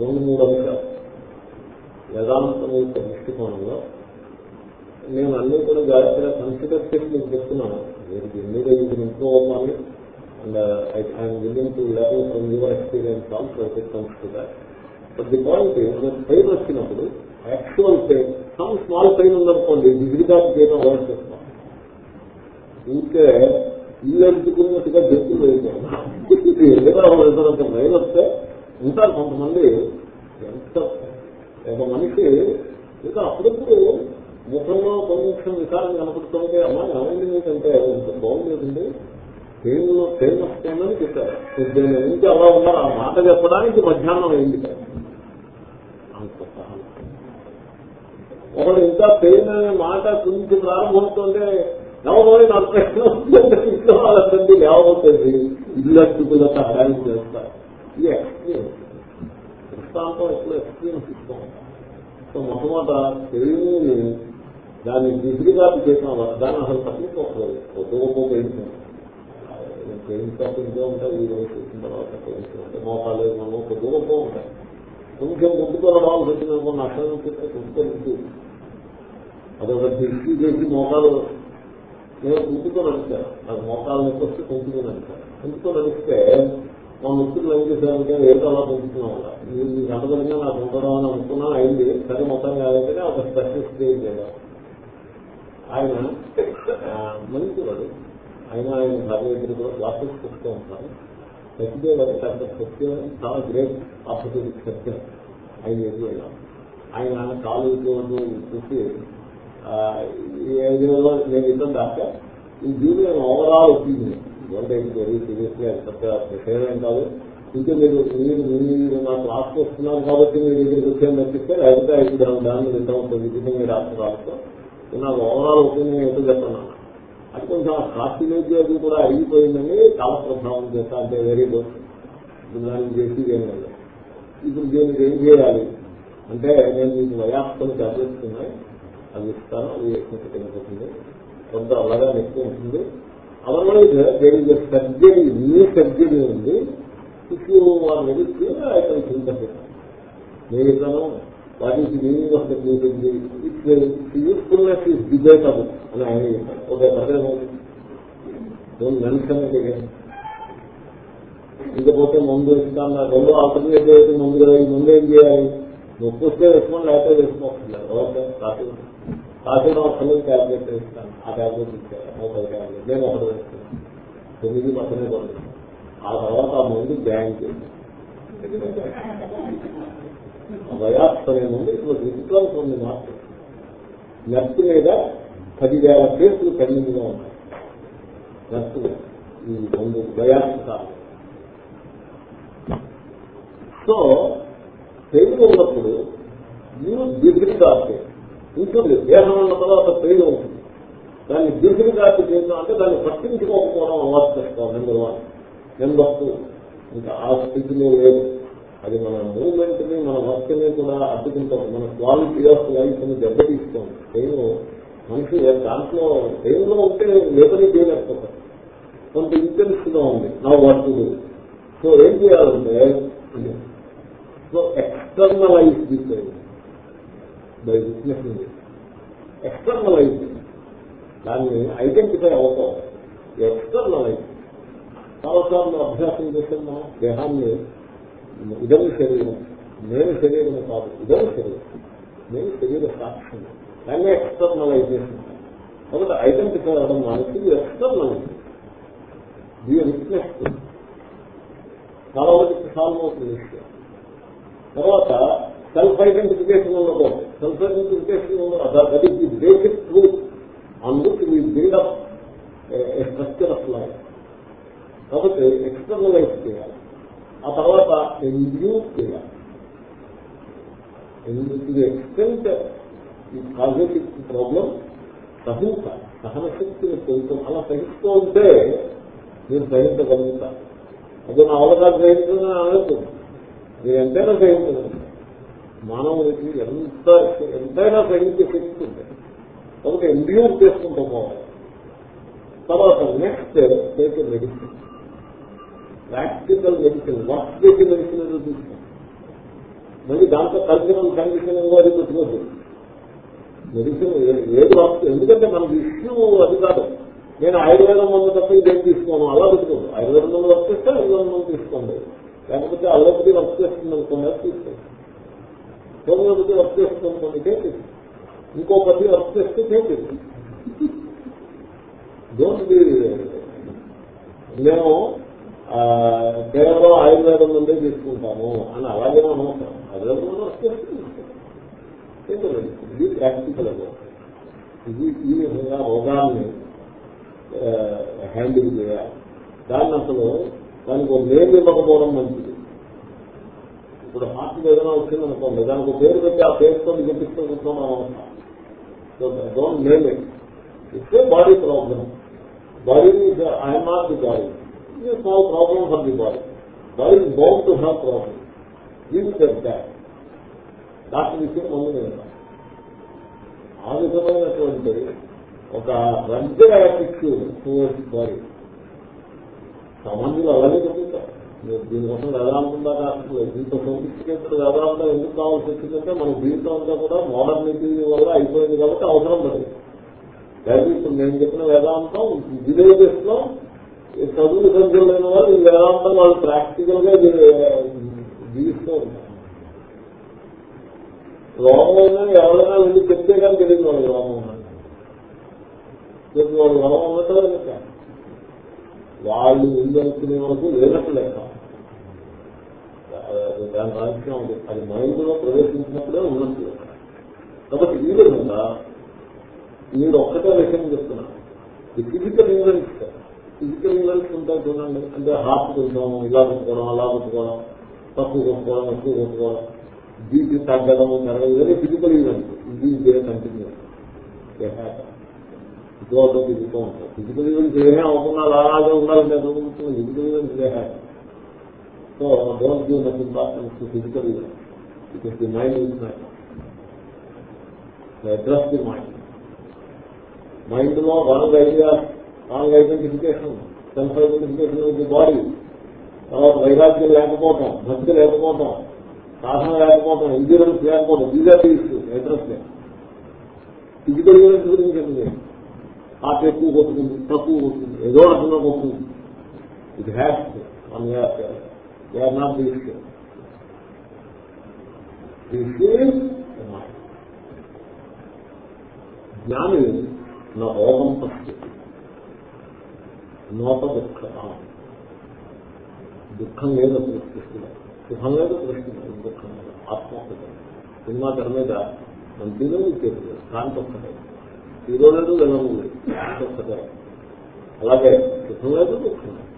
రెండు మూడు అంశాలు. వేదాంతం యొక్క దృష్టికోణంలో నేను అన్ని కూడా జాగ్రత్తగా కన్సిడర్ చేసి మీకు చెప్తున్నాను. మీరు ఎన్ని రోజులు ఇంట్లో అవ్వాలి and I'm willing to level from your experience also it comes to that but the point pain వచ్చినప్పుడు actual pain some small pain ఉందనుకోండి డిగ్రీగా చేయడం అవాయిడ్ చేస్తాం ఇంకే ఇల్లు ఎదుర్కొన్నట్టుగా జంతువులు వేయకూడదు ఏదైనా భయం వస్తే ఉంటారు కొంతమంది ఎంత ఒక మనిషి ఇంకా అప్పుడప్పుడు ముఖంలో కొంచెం వికారం కనపడుతుంటే అమ్మా ఏమైంది మీకంటే ఇంత బాగుండేదండి పెయిన్లో పెయిన్ వస్తేనని చెప్పారు. ఇంకా అలా ఉన్నారు. ఆ మాట చెప్పడానికి మధ్యాహ్నం అయింది కదా. ఒకడు ఇంకా పెయిన్ అనే మాట గురించి ప్రారంభమవుతుంటే ఎవరో నాకు ప్రశ్న వస్తుందంటే ఇంట్లో వాళ్ళండి లేవబోతుంది. ఇల్లు అట్టుకుల సహాయం చేస్తారు. ఇది ఎక్స్పీరియన్స్ దృష్టాంతం ఎప్పుడు ఎక్స్పీరియన్స్ ఇస్తాం సో మొట్టమొదట పెయిన్ని దాన్ని డిగ్రీగా చేసిన దాన్ని అసలు పట్టించుకోకలేదు ఒక్కొక్క పెయింట్ పెయింట్ తప్పించే ఉంటాయి ఈ రోజు చేసిన తర్వాత పెయింట్ ఉంటాయి మోకాలు మనం ఒక దూరం ఉంటాయి. కొంచెం ముందుకు రావాల్సి వచ్చిన నష్టం కొంచెం అదొక డిగ్రీ చేసి మోకాలు నేను కుంటుతో నడిచాను నాకు మోకాలు నొప్పి వస్తే నడిచాను కుంటుతో నడిస్తే మా మిత్రులు ఏం చేశారంటే ఏదో అలా. పొందుతున్నాం అలా మీరు గంటదలిగా నాకు ఉండడం అని అనుకున్నాను అయింది. సరే మొత్తం కాదంటే ఒక స్పెషలిస్ట్ చేయలేదు ఆయన మంచివాడు. ఆయన ఆయన భార్య దగ్గర కూడా క్లాసెస్ చెప్తూ ఉంటారు. సత్యదేవ్ గారు డాక్టర్ సత్యదేవ్ చాలా గ్రేట్ ఆపర్చునిటీ సత్యం ఆయన ఎదురు వెళ్ళాం. ఆయన కాలేజీలో చూసి ఏదో నేను ఇద్దరు దాకా ఈ దీని overall opinion don't very seriously అది విషయం కాదు. ఇంకా మీరు మీరు మీరు నా క్లాస్ వస్తున్నారు కాబట్టి మీరు దగ్గరికి వచ్చాను తప్పిస్తే లేకపోతే ఐదు దాన్ని వింటాం ఉంటుంది మీరు రాష్ట్రాలతో నాకు ఓవరాల్ ఒపీనియన్ ఏంటో చెప్తున్నాను అది కొంచెం ఆ కాస్టిలేజ్ అది కూడా అయిపోయిందని చాలా ప్రభావం చేస్తా అంటే వెరీ గుడ్ దాన్ని చేసి ఇప్పుడు దీనికి ఏం చేయాలి? అంటే నేను మీకు వయాప్తం చదివిస్తున్నాయి అది ఇస్తాను అది ఎక్కువ తినకపోతుంది కొంత అలాగా ఎక్కువ ఉంటుంది. Otherwise there is surgery new surgery ఉంది. If you are very clear I can నేను what is meaning of the new surgery it's usefulness debatable అని ఆయన చెప్పారు. ఓకే ఇకపోతే మందు ఇస్తాను. రెండు ఆల్టర్నేటివ్ అయితే మందు ముందు ఏం చేయాలి? నొప్పి వస్తే వేసుకోండి లేకపోతే వేసుకోవచ్చు కాఫీ కాఫీ అవసరం ట్యాబ్లెట్ ఇస్తాను ఆ ట్యాబ్లెట్ ఇచ్చారు. ఒక ట్యాబ్లెట్ నేను ఒకటి వేస్తాను తొమ్మిది పక్కనే పడుతుంది ఆ తర్వాత ఆ ముందు బ్యాంక్ వయాస్తనే ముందు ఇప్పుడు డిజిటల్ కొన్ని మార్పు నర్సు మీద పదివేల కేసులు పెండింగ్గా ఉన్నాయి నెఫ్ట్ ఈ ముందు వయాస్త సో తెలుగు ఉన్నప్పుడు మీరు డిగ్రీ దిగుడిగాస్తే ఉంటుంది దేహం ఉన్న తర్వాత పెయిన్ ఉంటుంది. దాన్ని దిగుడిగాస్తే చేయడం అంటే దాన్ని పట్టించుకోకపోవడం అలవాటు చేస్తాం నెంబర్ వన్ నెంబర్ టూ ఇంకా ఆ స్థితిలో లేదు. అది మన మూవ్మెంట్ని మన వర్క్ని కూడా అడ్డుకుంటాం మన క్వాలిటీ ఆఫ్ లైఫ్ని దెబ్బతీస్తాం పెయిన్ మనిషి దాంట్లో పెయిన్లో ఉంటే లేబరీ చేయలేకపోతాం కొంత ఇంటెన్స్గా ఉంది. నా వర్క్ సో ఏం చేయాలంటే so externalize this by witnessing externalize దాన్ని ఐడెంటిఫై అవుతాం. ఎక్స్టర్నలైజ్ చాలాసార్లు అభ్యాసం చేసిన మనం దేహాన్ని ఇదం శరీరం నేను శరీరం కాదు ఇదం శరీరం నేను శరీర సాక్ష్యం దాన్ని ఎక్స్టర్నలైజేషన్ కాబట్టి ఐడెంటిఫై అవడం మానేసి ఇది ఎక్స్టర్నలైజ్ బి విట్నెస్ చాలా వరకు సాల్వ్ అవుతుంది తర్వాత సెల్ఫ్ ఐడెంటిఫికేషన్ ఉండకూడదు సెల్ఫ్ ఐడెంటిఫికేషన్ ఉండదు that is the basic truth on which we build up structure of life కాబట్టి ఎక్స్టర్నలైజ్ చేయాలి. ఆ తర్వాత ఇండ్యూస్ చేయాలి. ఇది ఎక్స్టెంట్ ఈ కాజెటిక్ ప్రాబ్లం సహించాలి సహన శక్తిని కొంచెం అలా సహిస్తూ ఉంటే మీరు సహించగలుగుతారు. అది నా అవగాహన సహించడం అనేది మీరు ఎంతైనా సహించగలుగుతారు మానవుడికి ఎంత ఎంతైనా సైనిక శక్తి ఉంది. కాబట్టి ఎండ్యూర్ చేసుకుంటూ పోవాలి. తర్వాత next take medicine practical medicine work చేసే మెడిసిన్ ఏదో తీసుకోండి మళ్ళీ దాంట్లో కల్చరల్ కండిషన్ అది పెట్టుకోవద్దు మెడిసిన్ ఏది వర్క్ ఎందుకంటే మనకి ఇష్యూ అది కాదు. నేను ఆయుర్వేదం మందు తప్ప ఇదేం తీసుకోను అలా పెట్టుకోండి ఆయుర్వేదం మందు వర్క్ చేస్తే ఆయుర్వేదం మందు తీసుకోండి. లేకపోతే అల్లపతి వర్క్ చేస్తుంది అనుకున్నారు తీసుకోండి. హోమియోపతి వర్క్ చేస్తుంది అనుకోండి చేసి ఇంకో పది వర్క్ చేస్తే చేసి డోంట్ బి కేవలం ఆయుర్వేదం నుండే తీసుకుంటాము అని అలాగే అనవసరం ఆయుర్వేదం వర్క్ చేస్తే ఇది ప్రాక్టికల్ ఇది ఈ విధంగా రోగాన్ని హ్యాండిల్ చేయాలి. దాన్ని అసలు దానికి ఒక నేమ్ ఇవ్వకపోవడం మంచిది. ఇప్పుడు హార్ట్ ఏదైనా వచ్చిందనుకోండి దానికి పేరు పెట్టి ఆ పేరుతో చెప్పిస్తూ కూర్చోవడం don't name it it's a body problem body I'm not the body it small problem for the body body is bound to have problem దీని చెప్తా డాక్టర్ విషయం మందు లేదు ఆ విధమైనటువంటి ఒక రగ్జర్ యాటిట్యూడ్ టువర్డ్స్ బాడీ సామాన్యులు అలాగే చెప్తారు మీరు దీనికోసం వేదాంతంగా దాకా దీంతో సోఫిస్టికేటెడ్ వేదాంతం ఎందుకు కావాల్సి వచ్చిందంటే మన జీవితం అంతా కూడా మోడర్నిటీ వల్ల అయిపోయింది కాబట్టి అవసరం పడింది లేదా. ఇప్పుడు నేను చెప్పిన వేదాంతం విలేజెస్లో చదువు సంఖ్యలైన వాళ్ళు ఈ వేదాంతం వాళ్ళు ప్రాక్టికల్గా జీవిస్తూ ఉంటారు. రోగమైనా ఎవరైనా వెళ్ళి చెప్తే కానీ తెలియదు వాళ్ళు రోగం ఉన్నది చెప్పి వాళ్ళు రోగం ఉండటం వాళ్ళు ఇల్లు వరకు లేనట్టు లెక్క దాని రాజకీయం ఉంది అది మైండ్లో ప్రవేశించినప్పుడే ఉన్నట్టు. కాబట్టి ఈ విధంగా మీరు ఒక్కటే విషయం చెప్తున్నా. ఈ ఫిజికల్ ఈవెంట్స్ ఫిజికల్ ఈవెంట్స్ ఉంటాయి చూడండి. అంటే హార్ట్ కొంటాం ఇలా కొట్టుకోవడం అలా కొట్టుకోవడం తక్కువ కొట్టుకోవడం ఎక్కువ కొట్టుకోవడం బీపీ తగ్గడం పెరగడం ఇవన్నీ ఫిజికల్ ఈవెంట్స్ ఇది ఇదే కంటిన్యూ ఇటువంటి ఫిజికల్ ఉంటాయి ఫిజికల్ ఈవెంట్స్ ఏమీ అవ్వకుండా అలాగే ఉండాలంటే physical events a happy so don't give much importance physical events because the mind is matter address the mind మైండ్లో wrong idea wrong identification self identification of the body తర్వాత వైరాగ్యం లేకపోవటం భక్తి లేకపోవటం సాధన లేకపోవటం ఇంజూరెన్స్ లేకపోవటం దీజార్ ఇష్యూస్ అడ్రస్ లేదు ఫిజికల్ ఈవెంట్స్ గురించి ఏంటి హార్ట్ ఎక్కువ కొట్టుకుంది తక్కువ కొట్టుకుంది ఏదో అర్థంలో కొట్టుకుంది ఇది has one or not the issue జ్ఞాని నా రోగం పక్షి నోట దుఃఖ దుఃఖం లేదు సృష్టిస్తున్నా సుఖం లేదు సృష్టిస్తుంది దుఃఖం లేదు ఆత్మ సినిమా తెర మీద మంచిగా చేస్తుంది కాంతి ఒక్కటే హీరో లేదు విలనం లేదు కాంతి ఒక్కటే అలాగే సుఖం లేదు దుఃఖం లేదు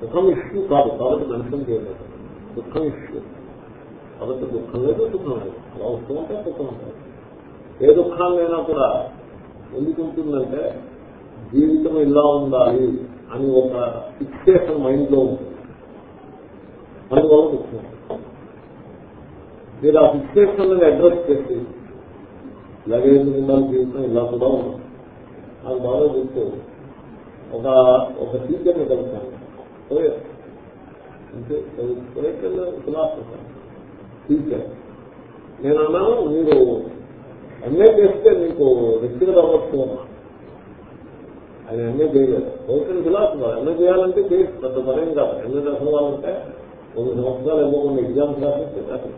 సుఖం ఇష్యూ కాదు కాబట్టి మెన్షన్ చేయలేదు దుఃఖం ఇష్యూ. కాబట్టి దుఃఖం లేదు సుఖం లేదు. అలా వస్తూ ఉంటే సుఖం ఉంటుంది. ఏ దుఃఖాన్నైనా కూడా ఎందుకు ఉంటుందంటే జీవితం ఇలా ఉండాలి అని ఒక ఫిక్సేషన్ మైండ్లో ఉంటుంది. అందువల్ల దుఃఖం మీరు ఆ ఫిక్సేషన్ అడ్రస్ చేసి ఇలాగే ఎందుకు ఉండాలి జీవితం? ఇలా కూడా ఉన్నాం నాకు బాగా గుర్తు. ఒక ఒక టీచర్ని కలిసాను ఫిలాసఫర్ టీచర్ నేను అన్నాను మీరు ఎంఏ చేస్తే మీకు వ్యక్తిగత అవ్వచ్చు ఆయన ఎంఏ చేయలేదు. ఓపెన్ ఫిలాసఫర్ ఎంఏ చేయాలంటే చేసి పెద్ద పనేం కాదు. ఎంఏ దశవాలంటే కొన్ని సంవత్సరాలు ఏమో కొన్ని ఎగ్జామ్స్ రాసి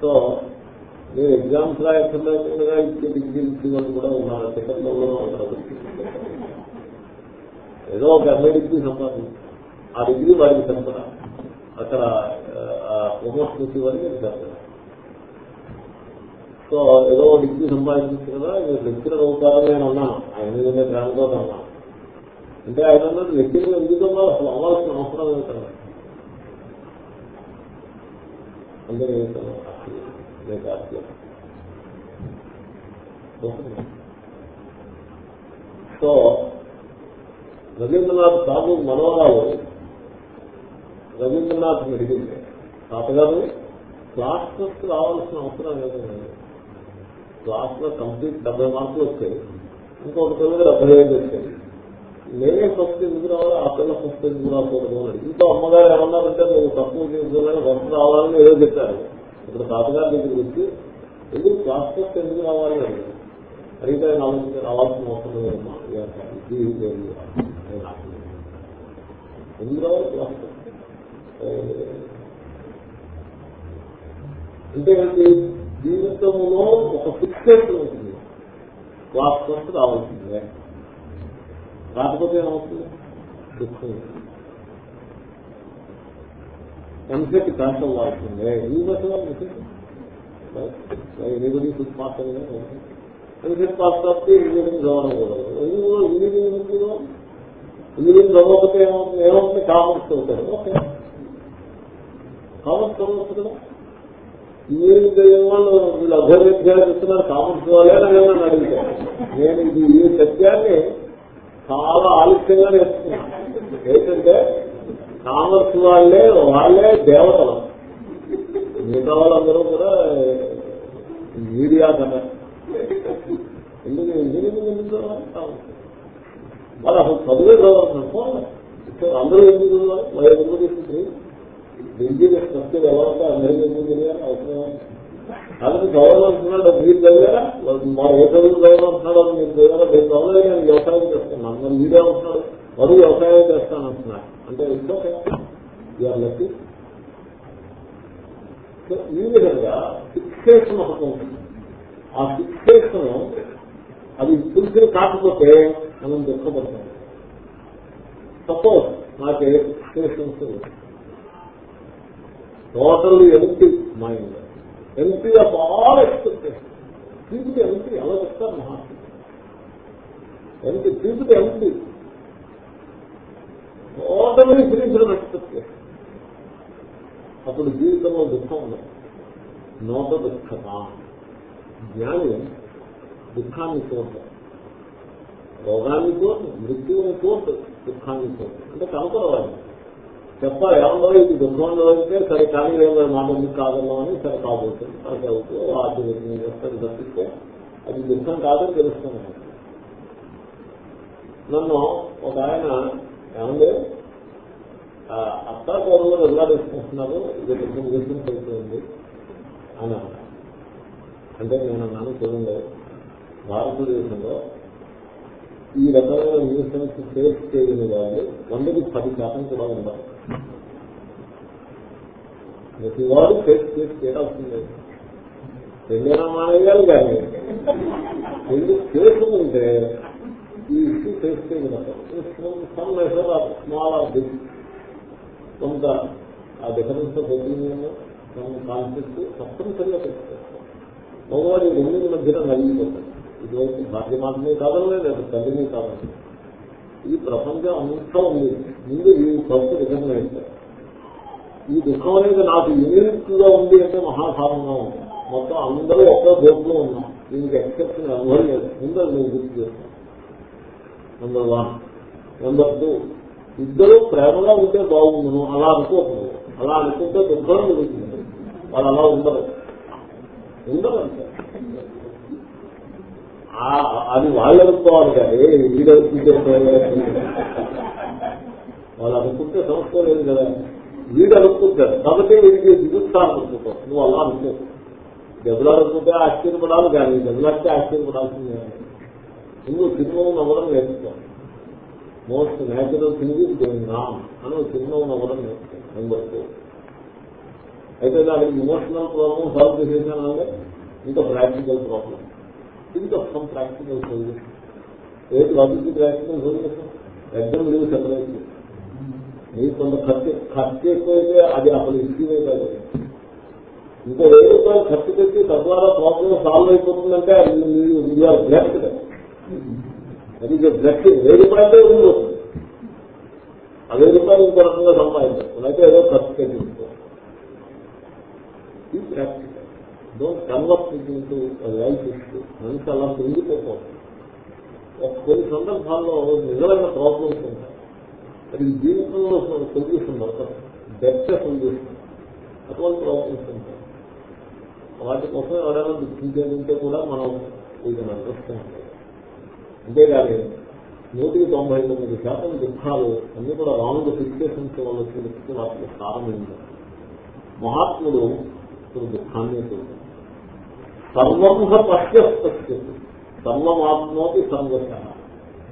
సో మీరు ఎగ్జామ్స్ రాయకుండా ఇచ్చే డిగ్రీ ఇచ్చిన వాళ్ళు కూడా ఉన్నారు సెకండ్లో ఉన్నారు ఏదో ఒక ఎనభై డిగ్రీ సంపాదించి ఆ డిగ్రీ వారికి సరిపడా. అక్కడ ప్రమోషన్ ఇచ్చి వారికి సరిపడా. సో ఏదో డిగ్రీ సంపాదించచ్చు కదా మీరు లెక్చరర్ అవుతారని నేను అన్నాను. ఆయన మీద గ్రామంతో అన్నాను. అంటే ఆయన అన్నది లెక్చరర్ ఎందుకన్నా అసలు అవ్వాల్సిన అవసరం ఏంటన్నా అంటే సో రవీంద్రనాథ్ తాను మనోరావు రవీంద్రనాథ్ అడిగింది. తాతగారు క్లాస్ ఫస్ట్ రావాల్సిన అవసరం లేదండి క్లాస్లో కంప్లీట్ డెబ్బై మార్కులు వచ్చాయి. ఇంకొక పిల్లలు డెబ్బై ఐదు వచ్చాయి. నేనే ఫస్ట్ ఎందుకు రావాలి? ఆ పిల్ల ఫస్ట్ ఎందుకు రాకూడదు అని ఇంకో అమ్మగారు ఏమన్నారంటే నువ్వు తక్కువ చేసుకున్నాను ఫస్ట్ రావాలని ఏదో చెప్పారు. ఇప్పుడు తాతగారి దగ్గరికి వచ్చి ఎందుకు క్లాస్ ఫస్ట్ ఎందుకు రావాలి? అని అడిగితే నాలుగు రావాల్సిన అవసరం లేదమ్మా ఎందుకు రావాలి క్లాస్ ఫస్ట్ జీవితంలో ఒక ఫిక్సేషన్ ఉంటుంది. క్లాస్ రావాల్సిందే. రాకపోతే ఏమవుతుంది? దుఃఖం ఎంసెట్ పాస్ వాడుతుందే? ఈ బస్ ఎనిబడి ఫుడ్ పాస్ అవ్వలేదు ఎంసెట్ పాస్ కాబట్టి ఇంజనీరింగ్ చదవకూడదు ఇంజనీరింగ్ ఇంజనీరింగ్ చదవకపోతే ఏమవుతుంది ఏమవుతుంది కామర్స్ చదువుతారు ఓకే. కామర్స్ చదవచ్చు కదా? ఇంజనీరింగ్ చదివిన వాళ్ళు వీళ్ళు అభ్యర్థిగా చెప్తున్నారు కామర్స్ వాళ్ళే నన్ను అడిగారు నేను ఇది ఈ సత్యాన్ని చాలా ఆలస్యంగా నేర్చుకున్నాను ఏంటంటే కామర్స్ వాళ్ళే వాళ్ళే దేవతలు. మిగతా వాళ్ళందరూ కూడా మీడియా కదా ఎందుకు ఇంజనీరింగ్ ఎందుకు వాళ్ళు అసలు చదివే చదవాలి అందరూ ఎందుకు చదవాలి? ఎందుకు తీసుకుంటుంది ఇంజనీర్ సత్యం ఎలా అందరికీ ఎందుకు తెలియాలి అవసరం అలాగే చదవాలనుకున్నాడు మీరు చదివారా? మా ఏ చదువు చదవాలనుకున్నాడో మీరు చదివారా? నేను చదవలేదు నేను వ్యవసాయం చేస్తున్నాను మరి మీరే ఉంటున్నాడు మరో వ్యవసాయం చేస్తాను అంటున్నారు. అంటే ఇంకో ఇవాళ ఈ విధంగా ఫిక్సేషన్ ఒకటి ఉంటుంది. ఆ ఫిక్సేషన్ అది ఫుల్ఫిల్ కాకపోతే మనం దుఃఖపడతాం. సపోజ్ నాకు a total empty mind empty of all expectation people empty ఎలా చెప్తారు మహాత్మ empty people empty totally frozen expectation అప్పుడు జీవితంలో దుఃఖం ఉండదు. నోట దుఃఖత జ్ఞాని దుఃఖాన్ని చూడదు రోగాన్ని చూడదు మృత్యువుని చూడదు దుఃఖాన్ని చూడదు అంటే కనుకొరవాలి చెప్పాలి ఏమన్నా ఇది దుఃఖంలో అయితే సరే కానీ ఏమో మాట ఎందుకు కాదన్నా అని సరే కాబోతుంది. అది అవుతూ ఆర్థిక చేస్తాను తప్పిస్తే అది దుఃఖం కాదని తెలుస్తున్నాను నన్ను ఒక ఆయన ఏమంటే అత్తా కోరంలో తీసుకుంటున్నారు ఇది దుఃఖం గురించి అవుతుంది అని అంటే నేను అన్నాను చూడండి. భారతదేశంలో ఈ రకమైన న్యూసెన్స్ ఫేస్ చేయని వాళ్ళు వందకి పది శాతం కూడా ఉన్నారు ప్రతి వాడు ఫేస్ చేసి చేయాల్సిందే. రెండేనా మానేయాలి కానీ రెండు కేసులు ఉంటే ఈ ఇష్యూ ఫేస్ చేయగలుగుతాం స్మాల్ ఆఫ్ బిగ్ కొంత ఆ డిఫరెన్స్ ఆఫ్ ఒపీనియన్ కాన్ఫ్లిక్ట్ తప్పనిసరిగా తెలుసుకోవాలి మగవాడి రెండు మధ్యన నలిగిపోతాడు ఇదివరకు భార్య మాత్రమే కాదనలే లేదు తల్లిని కాదని ఈ ప్రపంచం అంతా ఉంది. ముందు ఈ ఫస్ట్ రికగ్నైజ్ ఈ దుఃఖం అనేది నాకు యూనిక్గా ఉంది అంటే మహాభావంగా ఉంది. మొత్తం అందరూ ఒక్క బోట్లో ఉన్నాం. దీనికి ఎక్సెప్షన్ అనుభవం లేదు ముందర నేను గుర్తు చేస్తాను. నెంబర్ వన్ నెంబర్ టూ ఇద్దరు ప్రేమగా ఉంటే బాగుండును. అలా అనుకోకూడదు. అలా అనుకుంటే దుఃఖం జరుగుతుంది వాళ్ళు అలా ఉండరు. ఉండరు అంటే అది వాళ్ళు అనుకోవాలి కానీ వీడు అనుకుంటే వాళ్ళు అనుకుంటే సమస్య లేదు కదా. వీడు అనుకుంటారు కాబట్టి వీడికి దిగుతాను అనుకుంటాం. నువ్వు అలా అనుకో. దెబ్బలు అనుకుంటే ఆశ్చర్యపడాలి కానీ దెబ్బలాస్తే ఆశ్చర్యపడాల్సిందే. నువ్వు సినిమాను నవ్వడం నేర్చుకో. Most natural thing is going Ram అని సినిమాను నవ్వడం నేర్చుకో. నెంబర్ టూ అయితే దానికి ఇమోషనల్ ప్రాబ్లం సాల్వ్ చేసేసానంటే ఇంకా ప్రాక్టికల్ ప్రాబ్లం ఇంకా సమ్ ప్రాక్టికల్ సొల్యూషన్ ఏది logic practical solution exam blue separate మీరు కొంత ఖర్చు ఖర్చు ఎక్కువైతే అది అసలు ఇష్యూనే కాదు ఇంకా వెయ్యి రూపాయలు ఖర్చు పెట్టి తద్వారా ప్రాబ్లం సాల్వ్ అయిపోతుందంటే అది మీరు మీరు బ్లెక్ట్ అది బ్లెక్ట్ వెయ్యి రూపాయలే ఉంది అదే రూపాయలు ఇంకో రకంగా సంపాదించారు అయితే ఏదో ఖర్చు పెట్టించుకో ఈ practical don't develop into life issue మనిషి అలా పొందిపోకూడదు ఒక కొన్ని సందర్భాల్లో నిజమైన ప్రాబ్లమ్స్ ఉంటాయి అది జీవితంలో సొల్యూషన్ దొరకదు బెస్ట్ సొల్యూషన్ అటువంటి ప్రాబ్లమ్స్ ఉంటాయి వాటి కోసం ఎవరైనా దుఃఖించేదంటే కూడా మనం ఇది అండర్స్టాండ్ అంతేగాని నూటికి తొంభై తొమ్మిది శాతం దుఃఖాలు అన్ని కూడా రాంగ్ సిచ్యువేషన్స్ వల్ల వచ్చి వాటికి కారణమైంది మహాత్ముడు ఇప్పుడు దుఃఖాన్ని చూడాలి సర్వంహ పశ్యస్పశ్యతి సర్వమాత్మోకి సర్వశ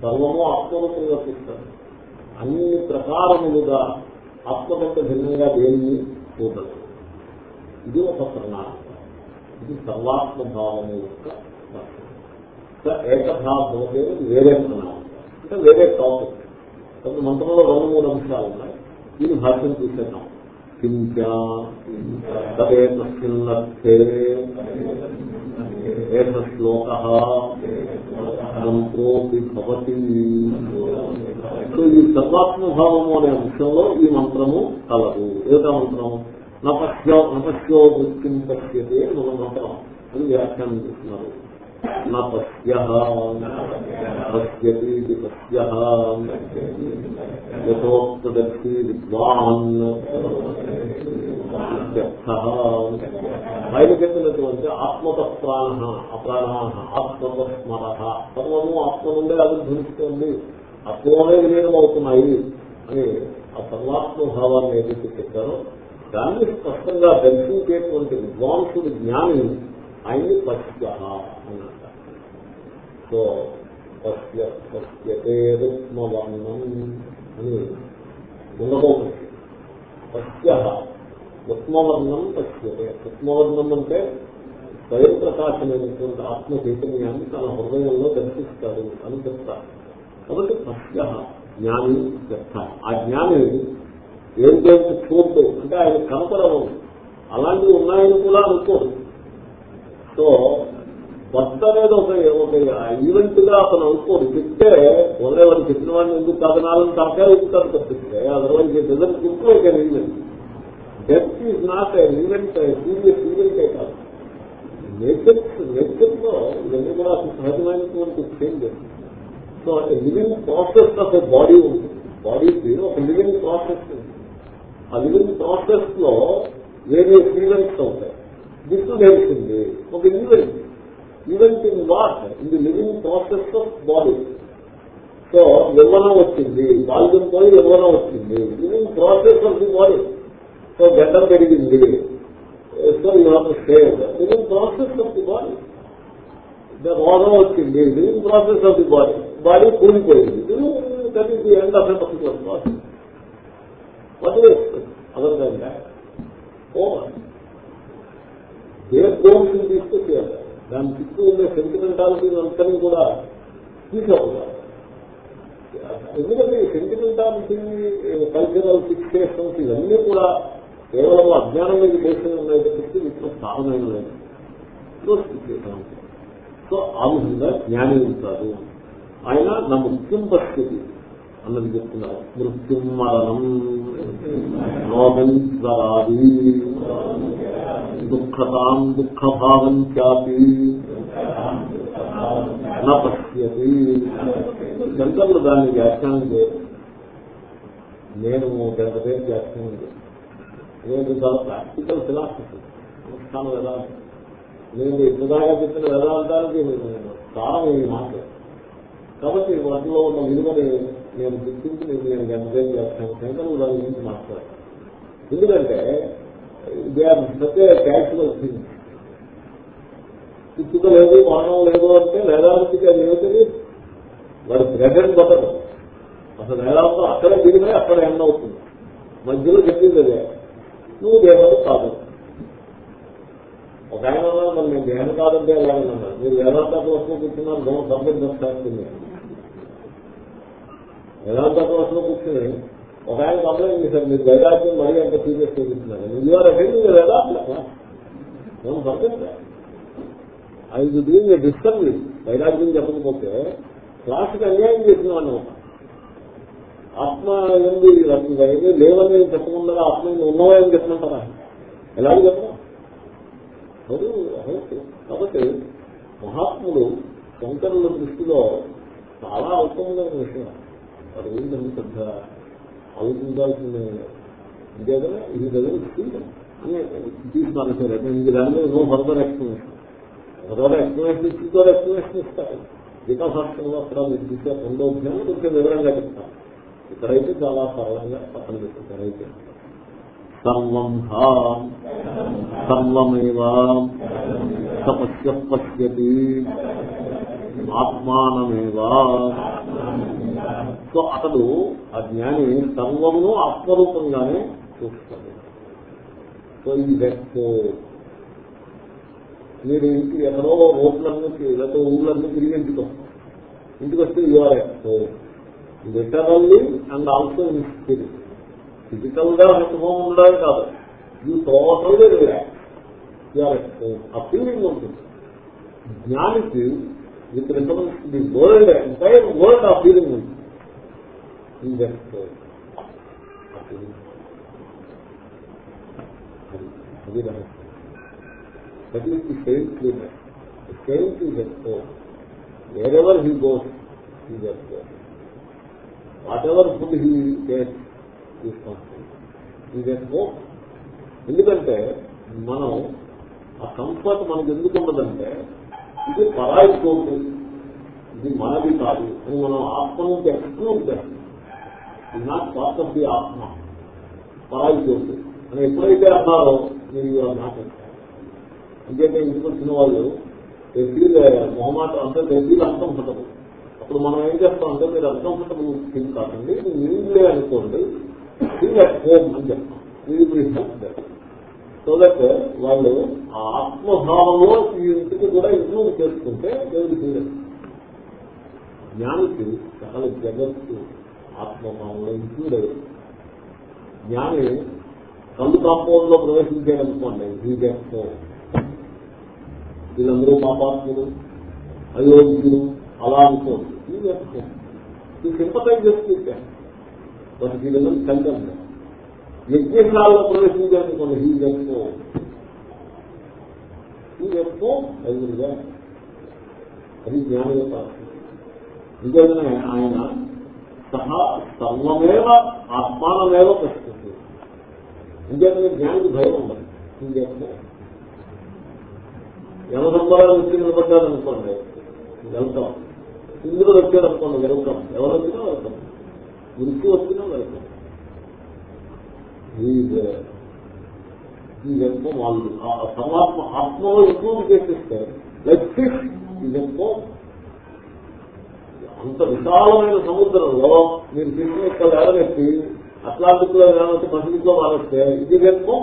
సర్వము ఆత్మను చూస్తాడు అన్ని ప్రకారములుగా ఆత్మ కంటే భిన్నంగా దేన్ని చూడదు. ఇది ఒక ప్రణాళిక ఇది సర్వాత్మభావము యొక్క ఏకభావం వేరే ప్రణాళిక అంటే వేరే టాపిక్. కొన్ని మంత్రంలో రెండు మూడు అంశాలు ఉన్నాయి దీన్ని భాష్యం చూసేద్దాం. ఏష శ్లోక మంత్రోపి భవతి సో ఈ సర్వాత్మభావము అనే అంశంలో ఈ మంత్రము కలదు। ఏదో మంత్రం నపశ్యో నపశ్యో వృత్తిం పశ్యతే మన మంత్రం అని వ్యాఖ్యానం చేస్తున్నారు। నపశ్య పశ్యతి విద్వాన్ బయట చెప్పినటువంటి ఆత్మత ప్రాణ అప్రాణ ఆత్మత స్మర సర్వము ఆత్మ నుండే అభిధ్వనిస్తోంది ఆత్మలోనే విలీనం అవుతున్నాయి అని ఆ సర్వాత్మభావాన్ని ఏదైతే చెప్పారో దాన్ని స్పష్టంగా దర్శించేటువంటి విద్వాంసుడి జ్ఞాని ఆయన్ని పశ్య సో పశ్య పశ్యతేరుత్మవర్ణం అని ఉండబోతుంది పశ్య ఉత్మవర్ణం పశ్యతే. ఉత్మవర్ణం అంటే స్వయం ప్రకాశమైనటువంటి ఆత్మ చైతన్యాన్ని తన హృదయంలో దర్శిస్తాడు అని చెప్తారు. కాబట్టి పశ్య జ్ఞాని చెప్తారు ఆ జ్ఞాని ఏం చేసి చూడదు. అంటే ఆయన కనపడవు. అలాంటివి ఉన్నాయని కూడా అనుకోడు సో భర్త అనేది ఒక ఒక ఈవెంట్గా అతను అనుకోడు చెప్తే ఉదయం చెప్పిన వాడిని ఎందుకు కథనాలను తరకాయ ఎక్కుతారు తప్పిస్తే అదర్వైజ్ రిజల్ట్ ఒక event death is not event serious ఈవెంటే కాదు నేచర్ నేచర్లో ఇవన్నీ కూడా సహజమైనటువంటి change so living process of body ఉంది. బాడీకి ఒక లివింగ్ ప్రాసెస్ ఆ లివింగ్ ప్రాసెస్లో వేరే ఈవెంట్స్ ఉంటాయి దిక్కు తెలిసింది ఒక event event in what in the living process of body so యవ్వనం వచ్చింది? బాల్యం పోయి యవ్వనం వచ్చింది? Living process of the body so గడ్డం పెరిగింది. So you save living process of the body రోగం వచ్చింది. Living process of the body body కూలిపోయింది. That is the end of a particular process అదే అదర్ ఓవర్ ఏ గోల్స్ తీసుకొచ్చేయాలి? దాని చుట్టూ ఉండే సెంటిమెంటాలిటీ అంతని కూడా తీసుకోవాలి ఎందుకంటే సెంటిమెంటాలిటీ కల్చరల్ ఫిక్సేషన్స్ ఇవన్నీ కూడా కేవలం అజ్ఞానం మీద చేసిన ఉన్నాయి తప్పిస్తే వీటిలో స్థానమైన లేదు. సో ఆ విధంగా జ్ఞాని ఉంటారు. ఆయన నా ముఖ్యం పరిస్థితి అన్నది చెప్తున్నారు. మృత్యు మరణం రోగం రోగంత్రాది దుఃఖతాం దుఃఖభావం చాపి పశ్యతి. గంటలు దాన్ని వ్యాఖ్యానం చేయరు నేను గంట పేరు వ్యాఖ్యానం చేస్తాను నేను చాలా ప్రాక్టికల్ ఫిలాసఫీ అనుష్ఠానం ఎలా నేను ఇంతదాగా చెప్పిన వేదాంతానికి సారం ఏమి మాట కాబట్టి వాటిలో ఉన్న విలువని నేను గుర్తించి నేను నేను గంటేం చేస్తాను శంకరులు దాని గురించి మాట్లాడతాను ఎందుకంటే దే ఆర్ సత్య క్యాషువల్ థింగ్. పుట్టుక లేదు మరణం లేదు అంటే వేదాంతికి అది ఏమిటది? వాడు బ్రెడ్ బతడు అసలు వేదాంతం అక్కడే దిగిపోయి అక్కడ ఎండ్ అవుతుంది. మధ్యలో చెప్పింది అదే. నువ్వు దేవత కాదు. ఒక ఆయన మరి నేను దేహం కాదంటే ఎలాగన్నా మీరు వేదాంత వస్తువు కూర్చున్నారు దోమ సబ్జెక్ట్ వేదాంత క్లాసులో కూర్చుని ఒక ఆయన కంప్లైంట్ చేశారు మీరు వేదాంతం మరీ అంత సీరియస్ చూపిస్తున్నారు మీరు ఆర్ అటెండింగ్ వేదాంత ఐదు దీన్ని డిస్టర్బ్ వైరాగ్యం చెప్పకపోతే క్లాసుకి అన్యాయం చేసిన వాడిని ఆత్మ ఏంది ఏమీ లేవని చెప్పకుండా ఆత్మ ఉన్నవాయని చెప్పమంటారా? ఎలాగ చెప్పరా కాబట్టి మహాత్ముడు శంకరుల దృష్టిలో చాలా అల్పంగా విషయం. అది ఏంటంటే పెద్ద ఆలోచించాల్సిన ఇంకే కదా? ఇది కదా తీసుకున్నాను సరే ఇంక దాని మీద no further explanation further explanation ఇచ్చిందో ఎక్స్ప్లెనేషన్ ఇస్తారు వికాసాక్షణ అక్కడ మీరు చూసే రెండో అధ్యాయం కొంచెం వివరంగా చెప్తాను ఇక్కడైతే చాలా సరళంగా పక్కన పెట్టుకుంటారు అయితే. సర్వం సర్వమేవ సపశ్య పశ్యతి. ఆత్మానమేవా. సో అతడు ఆ జ్ఞాని సర్వమును ఆత్మరూపంగానే చూస్తాడు. సో ఈ వ్యక్తి మీరు ఇంటి ఎక్కడో రోడ్లన్నీ లేకపోతే ఊళ్ళన్నీ తిరిగి ఇంటికి వస్తారు ఇంటికి వస్తే your expo literally and also in spirit ఫిజికల్గా అనుభవం ఉండడం కాదు. ఈ టోటల్ యూఆర్ ఎక్స్పో ఆ ఫీలింగ్ ఉంటుంది. జ్ఞానికి with reference the world entire world ఆ ఫీలింగ్ ఉంటుంది. ఈ వ్యక్తి ఆ ఫీలింగ్ అది రహస్యం That is the saintliness. The saint is exposed. Wherever he goes, he is exposed. Whatever food he gets, he is constant. He is exposed. ఎందుకంటే మనం ఆ కంఫర్ట్ మనకు ఎందుకు ఉండదంటే ఇది పరాయి చోటు ఇది మనది కాదు అని మనం ఆత్మ నుంచి ఎక్స్ప్లోర్ చేస్తాం ఇది నాట్ పార్ట్ ఆఫ్ ది ఆత్మ పరాయి చోటు అని ఎప్పుడైతే అన్నారో మీరు నాట్ ఇంకేంటే ఇంటికి వచ్చిన వాళ్ళు ఫీల్ మొహమాట అంటే ఫీల్ అన్కంఫర్టబుల్ అప్పుడు మనం ఏం చేస్తాం అంటే మీరు అన్కంఫర్టబుల్ థింగ్ కాకండి మీరులే అనుకోండి థింగ్ అట్ హోమ్ అని చెప్తాం. సో దట్ వాళ్ళు ఆ ఆత్మభావంలో ఈ ఇంటికి కూడా ఇంప్రూవ్ చేసుకుంటే దేవుడి జ్ఞానికి చాలా జగత్తు. ఆత్మభావంలో ఇంక్లూడ్ జ్ఞాని కళ్ళు కాంపౌండ్లో ప్రవేశించాడనుకోండి ఈ వీళ్ళందరూ పాపాత్ములు అయోగ్యులు అలా అనుకోండి ఈ సింపతైజ్ చేస్తుంటే బట్ వీళ్ళందరూ కంటెంట్ యజ్ఞశాలలో ప్రవేశించేదనుకోండి ఈ జన్మో ఈ అది జ్ఞాని యొక్క నిజంగానే ఆయన సహ సర్వమేవ ఆత్మానమేవ ప్రశ్నిస్తుంది ఇంకేతనే జ్ఞానికి భయం ఉండదు ఇంకేతనే జన్మో యమసంబరాలు వచ్చి నిలబడ్డారనుకోండి వెళ్తాం. ఇంద్రుడు వచ్చారనుకోండి వెళ్తాం. ఎవరు వచ్చినా వెళ్తాం. మృత్యు వచ్చినా వెళ్తాం. ఈ వాళ్ళు సమాత్మ ఆత్మలో ఎక్కువ చేసేస్తే లైక్ ఫిష్ అంత విశాలమైన సముద్రంలో మీరు ఫిష్ ఇక్కడ వేలనెత్తి అట్లాంటిక్లో వేలవెత్తి పసిఫిక్లో మారేస్తే ఇది జన్మం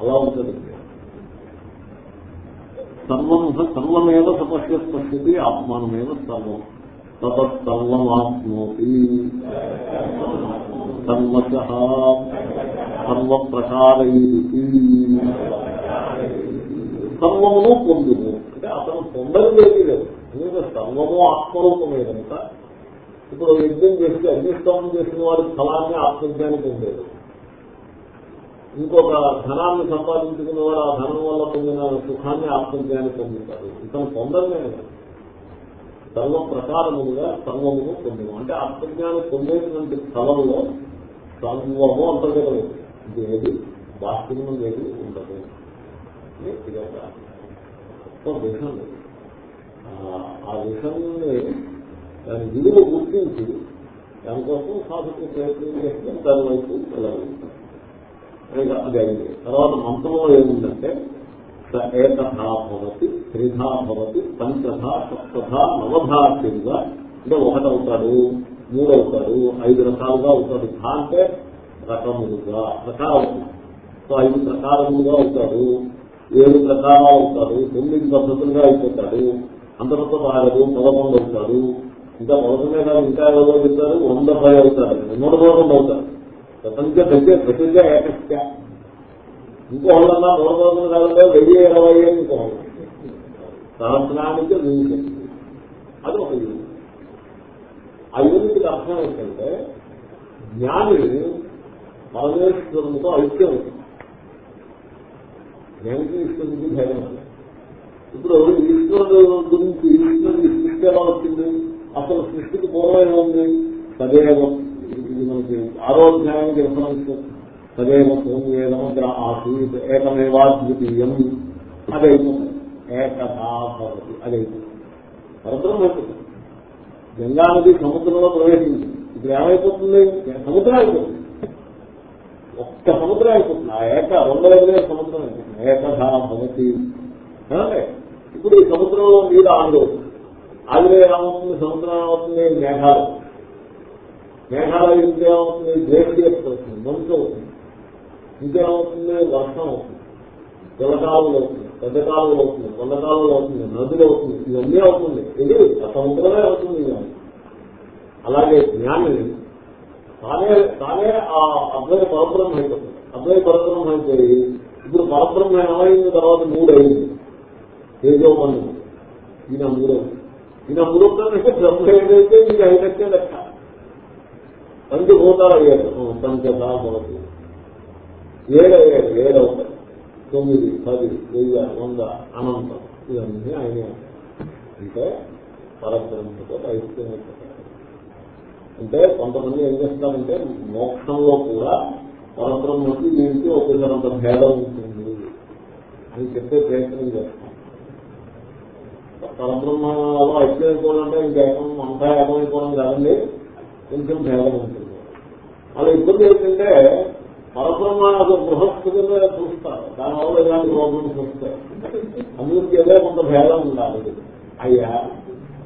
అలా ఉంటుంది. సర్వం సర్వమేవ సమస్య పశ్యతి ఆత్మానమేవ సర్వం. తతర్వమాప్నోతి సర్వశ సర్వప్రకారై సర్వమును పొందుము. అంటే అతను పొందడం లేదు. ఎందుకంటే సర్వము ఆత్మరూపమే కనుక ఇప్పుడు యజ్ఞం చేసి అగ్నిష్టం చేసిన వారి ఫలాన్ని ఆత్మజ్ఞానం పొందేది ఇంకొక ధనాన్ని సంపాదించుకున్న వాడు ఆ ధనం వల్ల పొందిన సుఖాన్ని ఆత్మజ్ఞానం పొందుతారు ఇతను పొందడమే సర్వ ప్రకారముగా సర్వమును పొందము అంటే ఆత్మజ్ఞానం పొందేటువంటి స్థలంలో సర్వము అంతర్గతం ఇది ఏది? బాహ్యం లేదు ఉండదు. విషం ఆ విషయాన్ని దాని విలువ గుర్తించి దానికోసం సాధకులు ప్రయత్నం చేస్తే దాని వైపు వెళ్ళగలుగుతాం అది అయింది. తర్వాత మంత్రంలో ఏముందంటే ఏకథా భవతి త్రిధా భవతి పంచధా సప్తధా నవధా తిరుగా అంటే ఒకటవుతాడు మూడవుతాడు ఐదు రకాలుగా అవుతాడు. ధా అంటే రకములుగా ప్రకారం సో ఐదు ప్రకారములుగా అవుతాడు ఏడు ప్రకారాలు అవుతాడు తొమ్మిది పద్ధతులుగా అయిపోతాడు. అందరితో ఆగదు పదకొండు అవుతారు. ఇంకా మొదటి మీద ఇంకా ఎవరో చెప్తారు వంద పది అవుతారు. నూట పదకొండు అవుతారు. ప్రపంచ దగ్గర ప్రసిద్ధ ఏకస్య ఇంకో వాళ్ళన్నా నూట పదకొండు కాదంటే వెయ్యి ఇరవై ఇంకో సహస్రానికి యూనిట్ అది ఒక యూనిట్. ఆ యూనిట్కి అర్థం ఏంటంటే జ్ఞాని పరమేశ్వరునితో ఐక్యం అవుతుంది. జ్ఞానికి ఈశ్వరునికి భేదం ఇప్పుడు ఈశ్వరుడు గురించి ఈశ్వరుడి సృష్టి ఎలా వచ్చింది? అసలు సృష్టికి పూర్వమే ఉంది? సదేవం. మనకి ఆరోగ్యానికి రిఫరెన్స్ సదేవ ఆ సూర్యుడు ఏకమేవాద్వితీయం. అదైతుంది ఏకథా భవతి. అదైతుంది పరబ్రహ్మ అయిపోతుంది గంగా నది సముద్రంలో ప్రవేశించింది. ఇప్పుడు ఏమైపోతుంది? సముద్రం అయిపోతుంది. ఒక్క సముద్రం అయిపోతుంది. ఆ ఏక రెండు ఎదురే సముద్రం అయిపోతుంది. ఏకథా భవతి. ఇప్పుడు ఈ సముద్రంలో నీరు ఆండు ఆవిరే ఏమవుతుంది సముద్రం ఏమవుతుంది మేఘాలు. మేఘాలు ఇంకేమవుతుంది గ్లేషియర్స్ అవుతుంది మంచు అవుతుంది ఇంకేమవుతుంది వర్షం అవుతుంది జలకాలులు అవుతుంది పెద్ద కాలువలు అవుతుంది. కొండ కాలువలు అవుతుంది నదులు అవుతుంది ఇవన్నీ అవుతుంది ఇది సముద్రమే అవుతుంది అలాగే జ్ఞాని తానే తానే ఆ అద్వైత పరబ్రహ్మ అయిపోతుంది. అద్వైత పరబ్రహ్మ అయిపోయి ఇప్పుడు పరబ్రహ్మ ఏమైంది తర్వాత మూడు అయింది తేజోమన్ను ఈయన మూడో ఈయన మూడో బ్రహ్మ ఏదైతే ఇది ఐదక్కే లెక్క. పంచభూతాలు అయ్యారు పంచదా మొదటి. ఏడు ఏడు ఏడవుతాయి తొమ్మిది పది వెయ్యి వంద అనంతం. ఇవన్నీ ఆయన. అంటే పరబ్రహ్మతో ఐక్యం అంటే కొంతమంది ఏం చేస్తారంటే మోక్షంలో కూడా పరబ్రహ్మకి దీనికి ఒకసారి అంత భేదం ఉంటుంది అని చెప్పే ప్రయత్నం చేస్తాం పరబ్రహ్మలో ఐక్యం అంటే ఇంకేకం అంతా ఏమైపోవడం కాదండి. కొంచెం భేదం ఉంటుంది. అలా ఇబ్బంది ఏంటంటే పరబ్రహ్మ అసలు బృహస్పతిగా చూస్తారు. దానివల్ల ఇలాంటి ప్రాబ్లమ్స్ వస్తాయి అందుకే ఏదో కొంత భేదం ఉండాలి. అయ్యా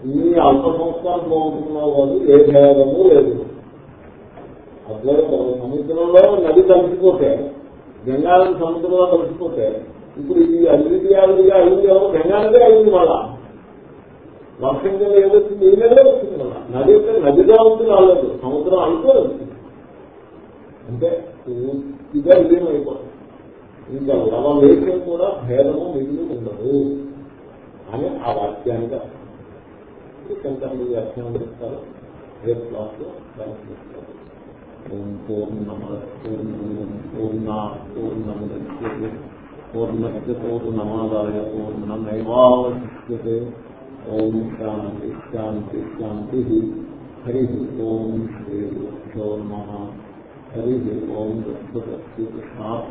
ఈ అల్ప సంస్కారం బాగుంటున్నావు కాదు ఏ భేదము లేదు. అట్లే సముద్రంలో నది కలిసిపోతే గంగానది సముద్రంలో కలిసిపోతే ఇప్పుడు ఈ అభివృద్ధి అయింది ఎవరు? గంగానదే అయింది మళ్ళా. వర్షం కింద ఏదొచ్చింది ఏ నదే వచ్చింది మళ్ళా నది అంటే నదిగా ఉంది రాలేదు సముద్రం అయిపోలేదు అంటే ఇదే విలీనం అయిపోతుంది. ఇంకా లవం వేసే కూడా భేదము మిగిలి ఉండదు అని ఆ వాక్యానికి శంకరులు వ్యాఖ్యానం చేస్తారు. రేపు క్లాస్లో పూర్ణమ పూర్ణ పూర్ణముద్యతే పూర్ణస్య పూర్ణమాదాయ పూర్ణమైవావశిష్యతే. ఓం శాంతి శాంతి శాంతి. హరి ఓం శ్రీ నమ. హరి ఓం కృష్ణ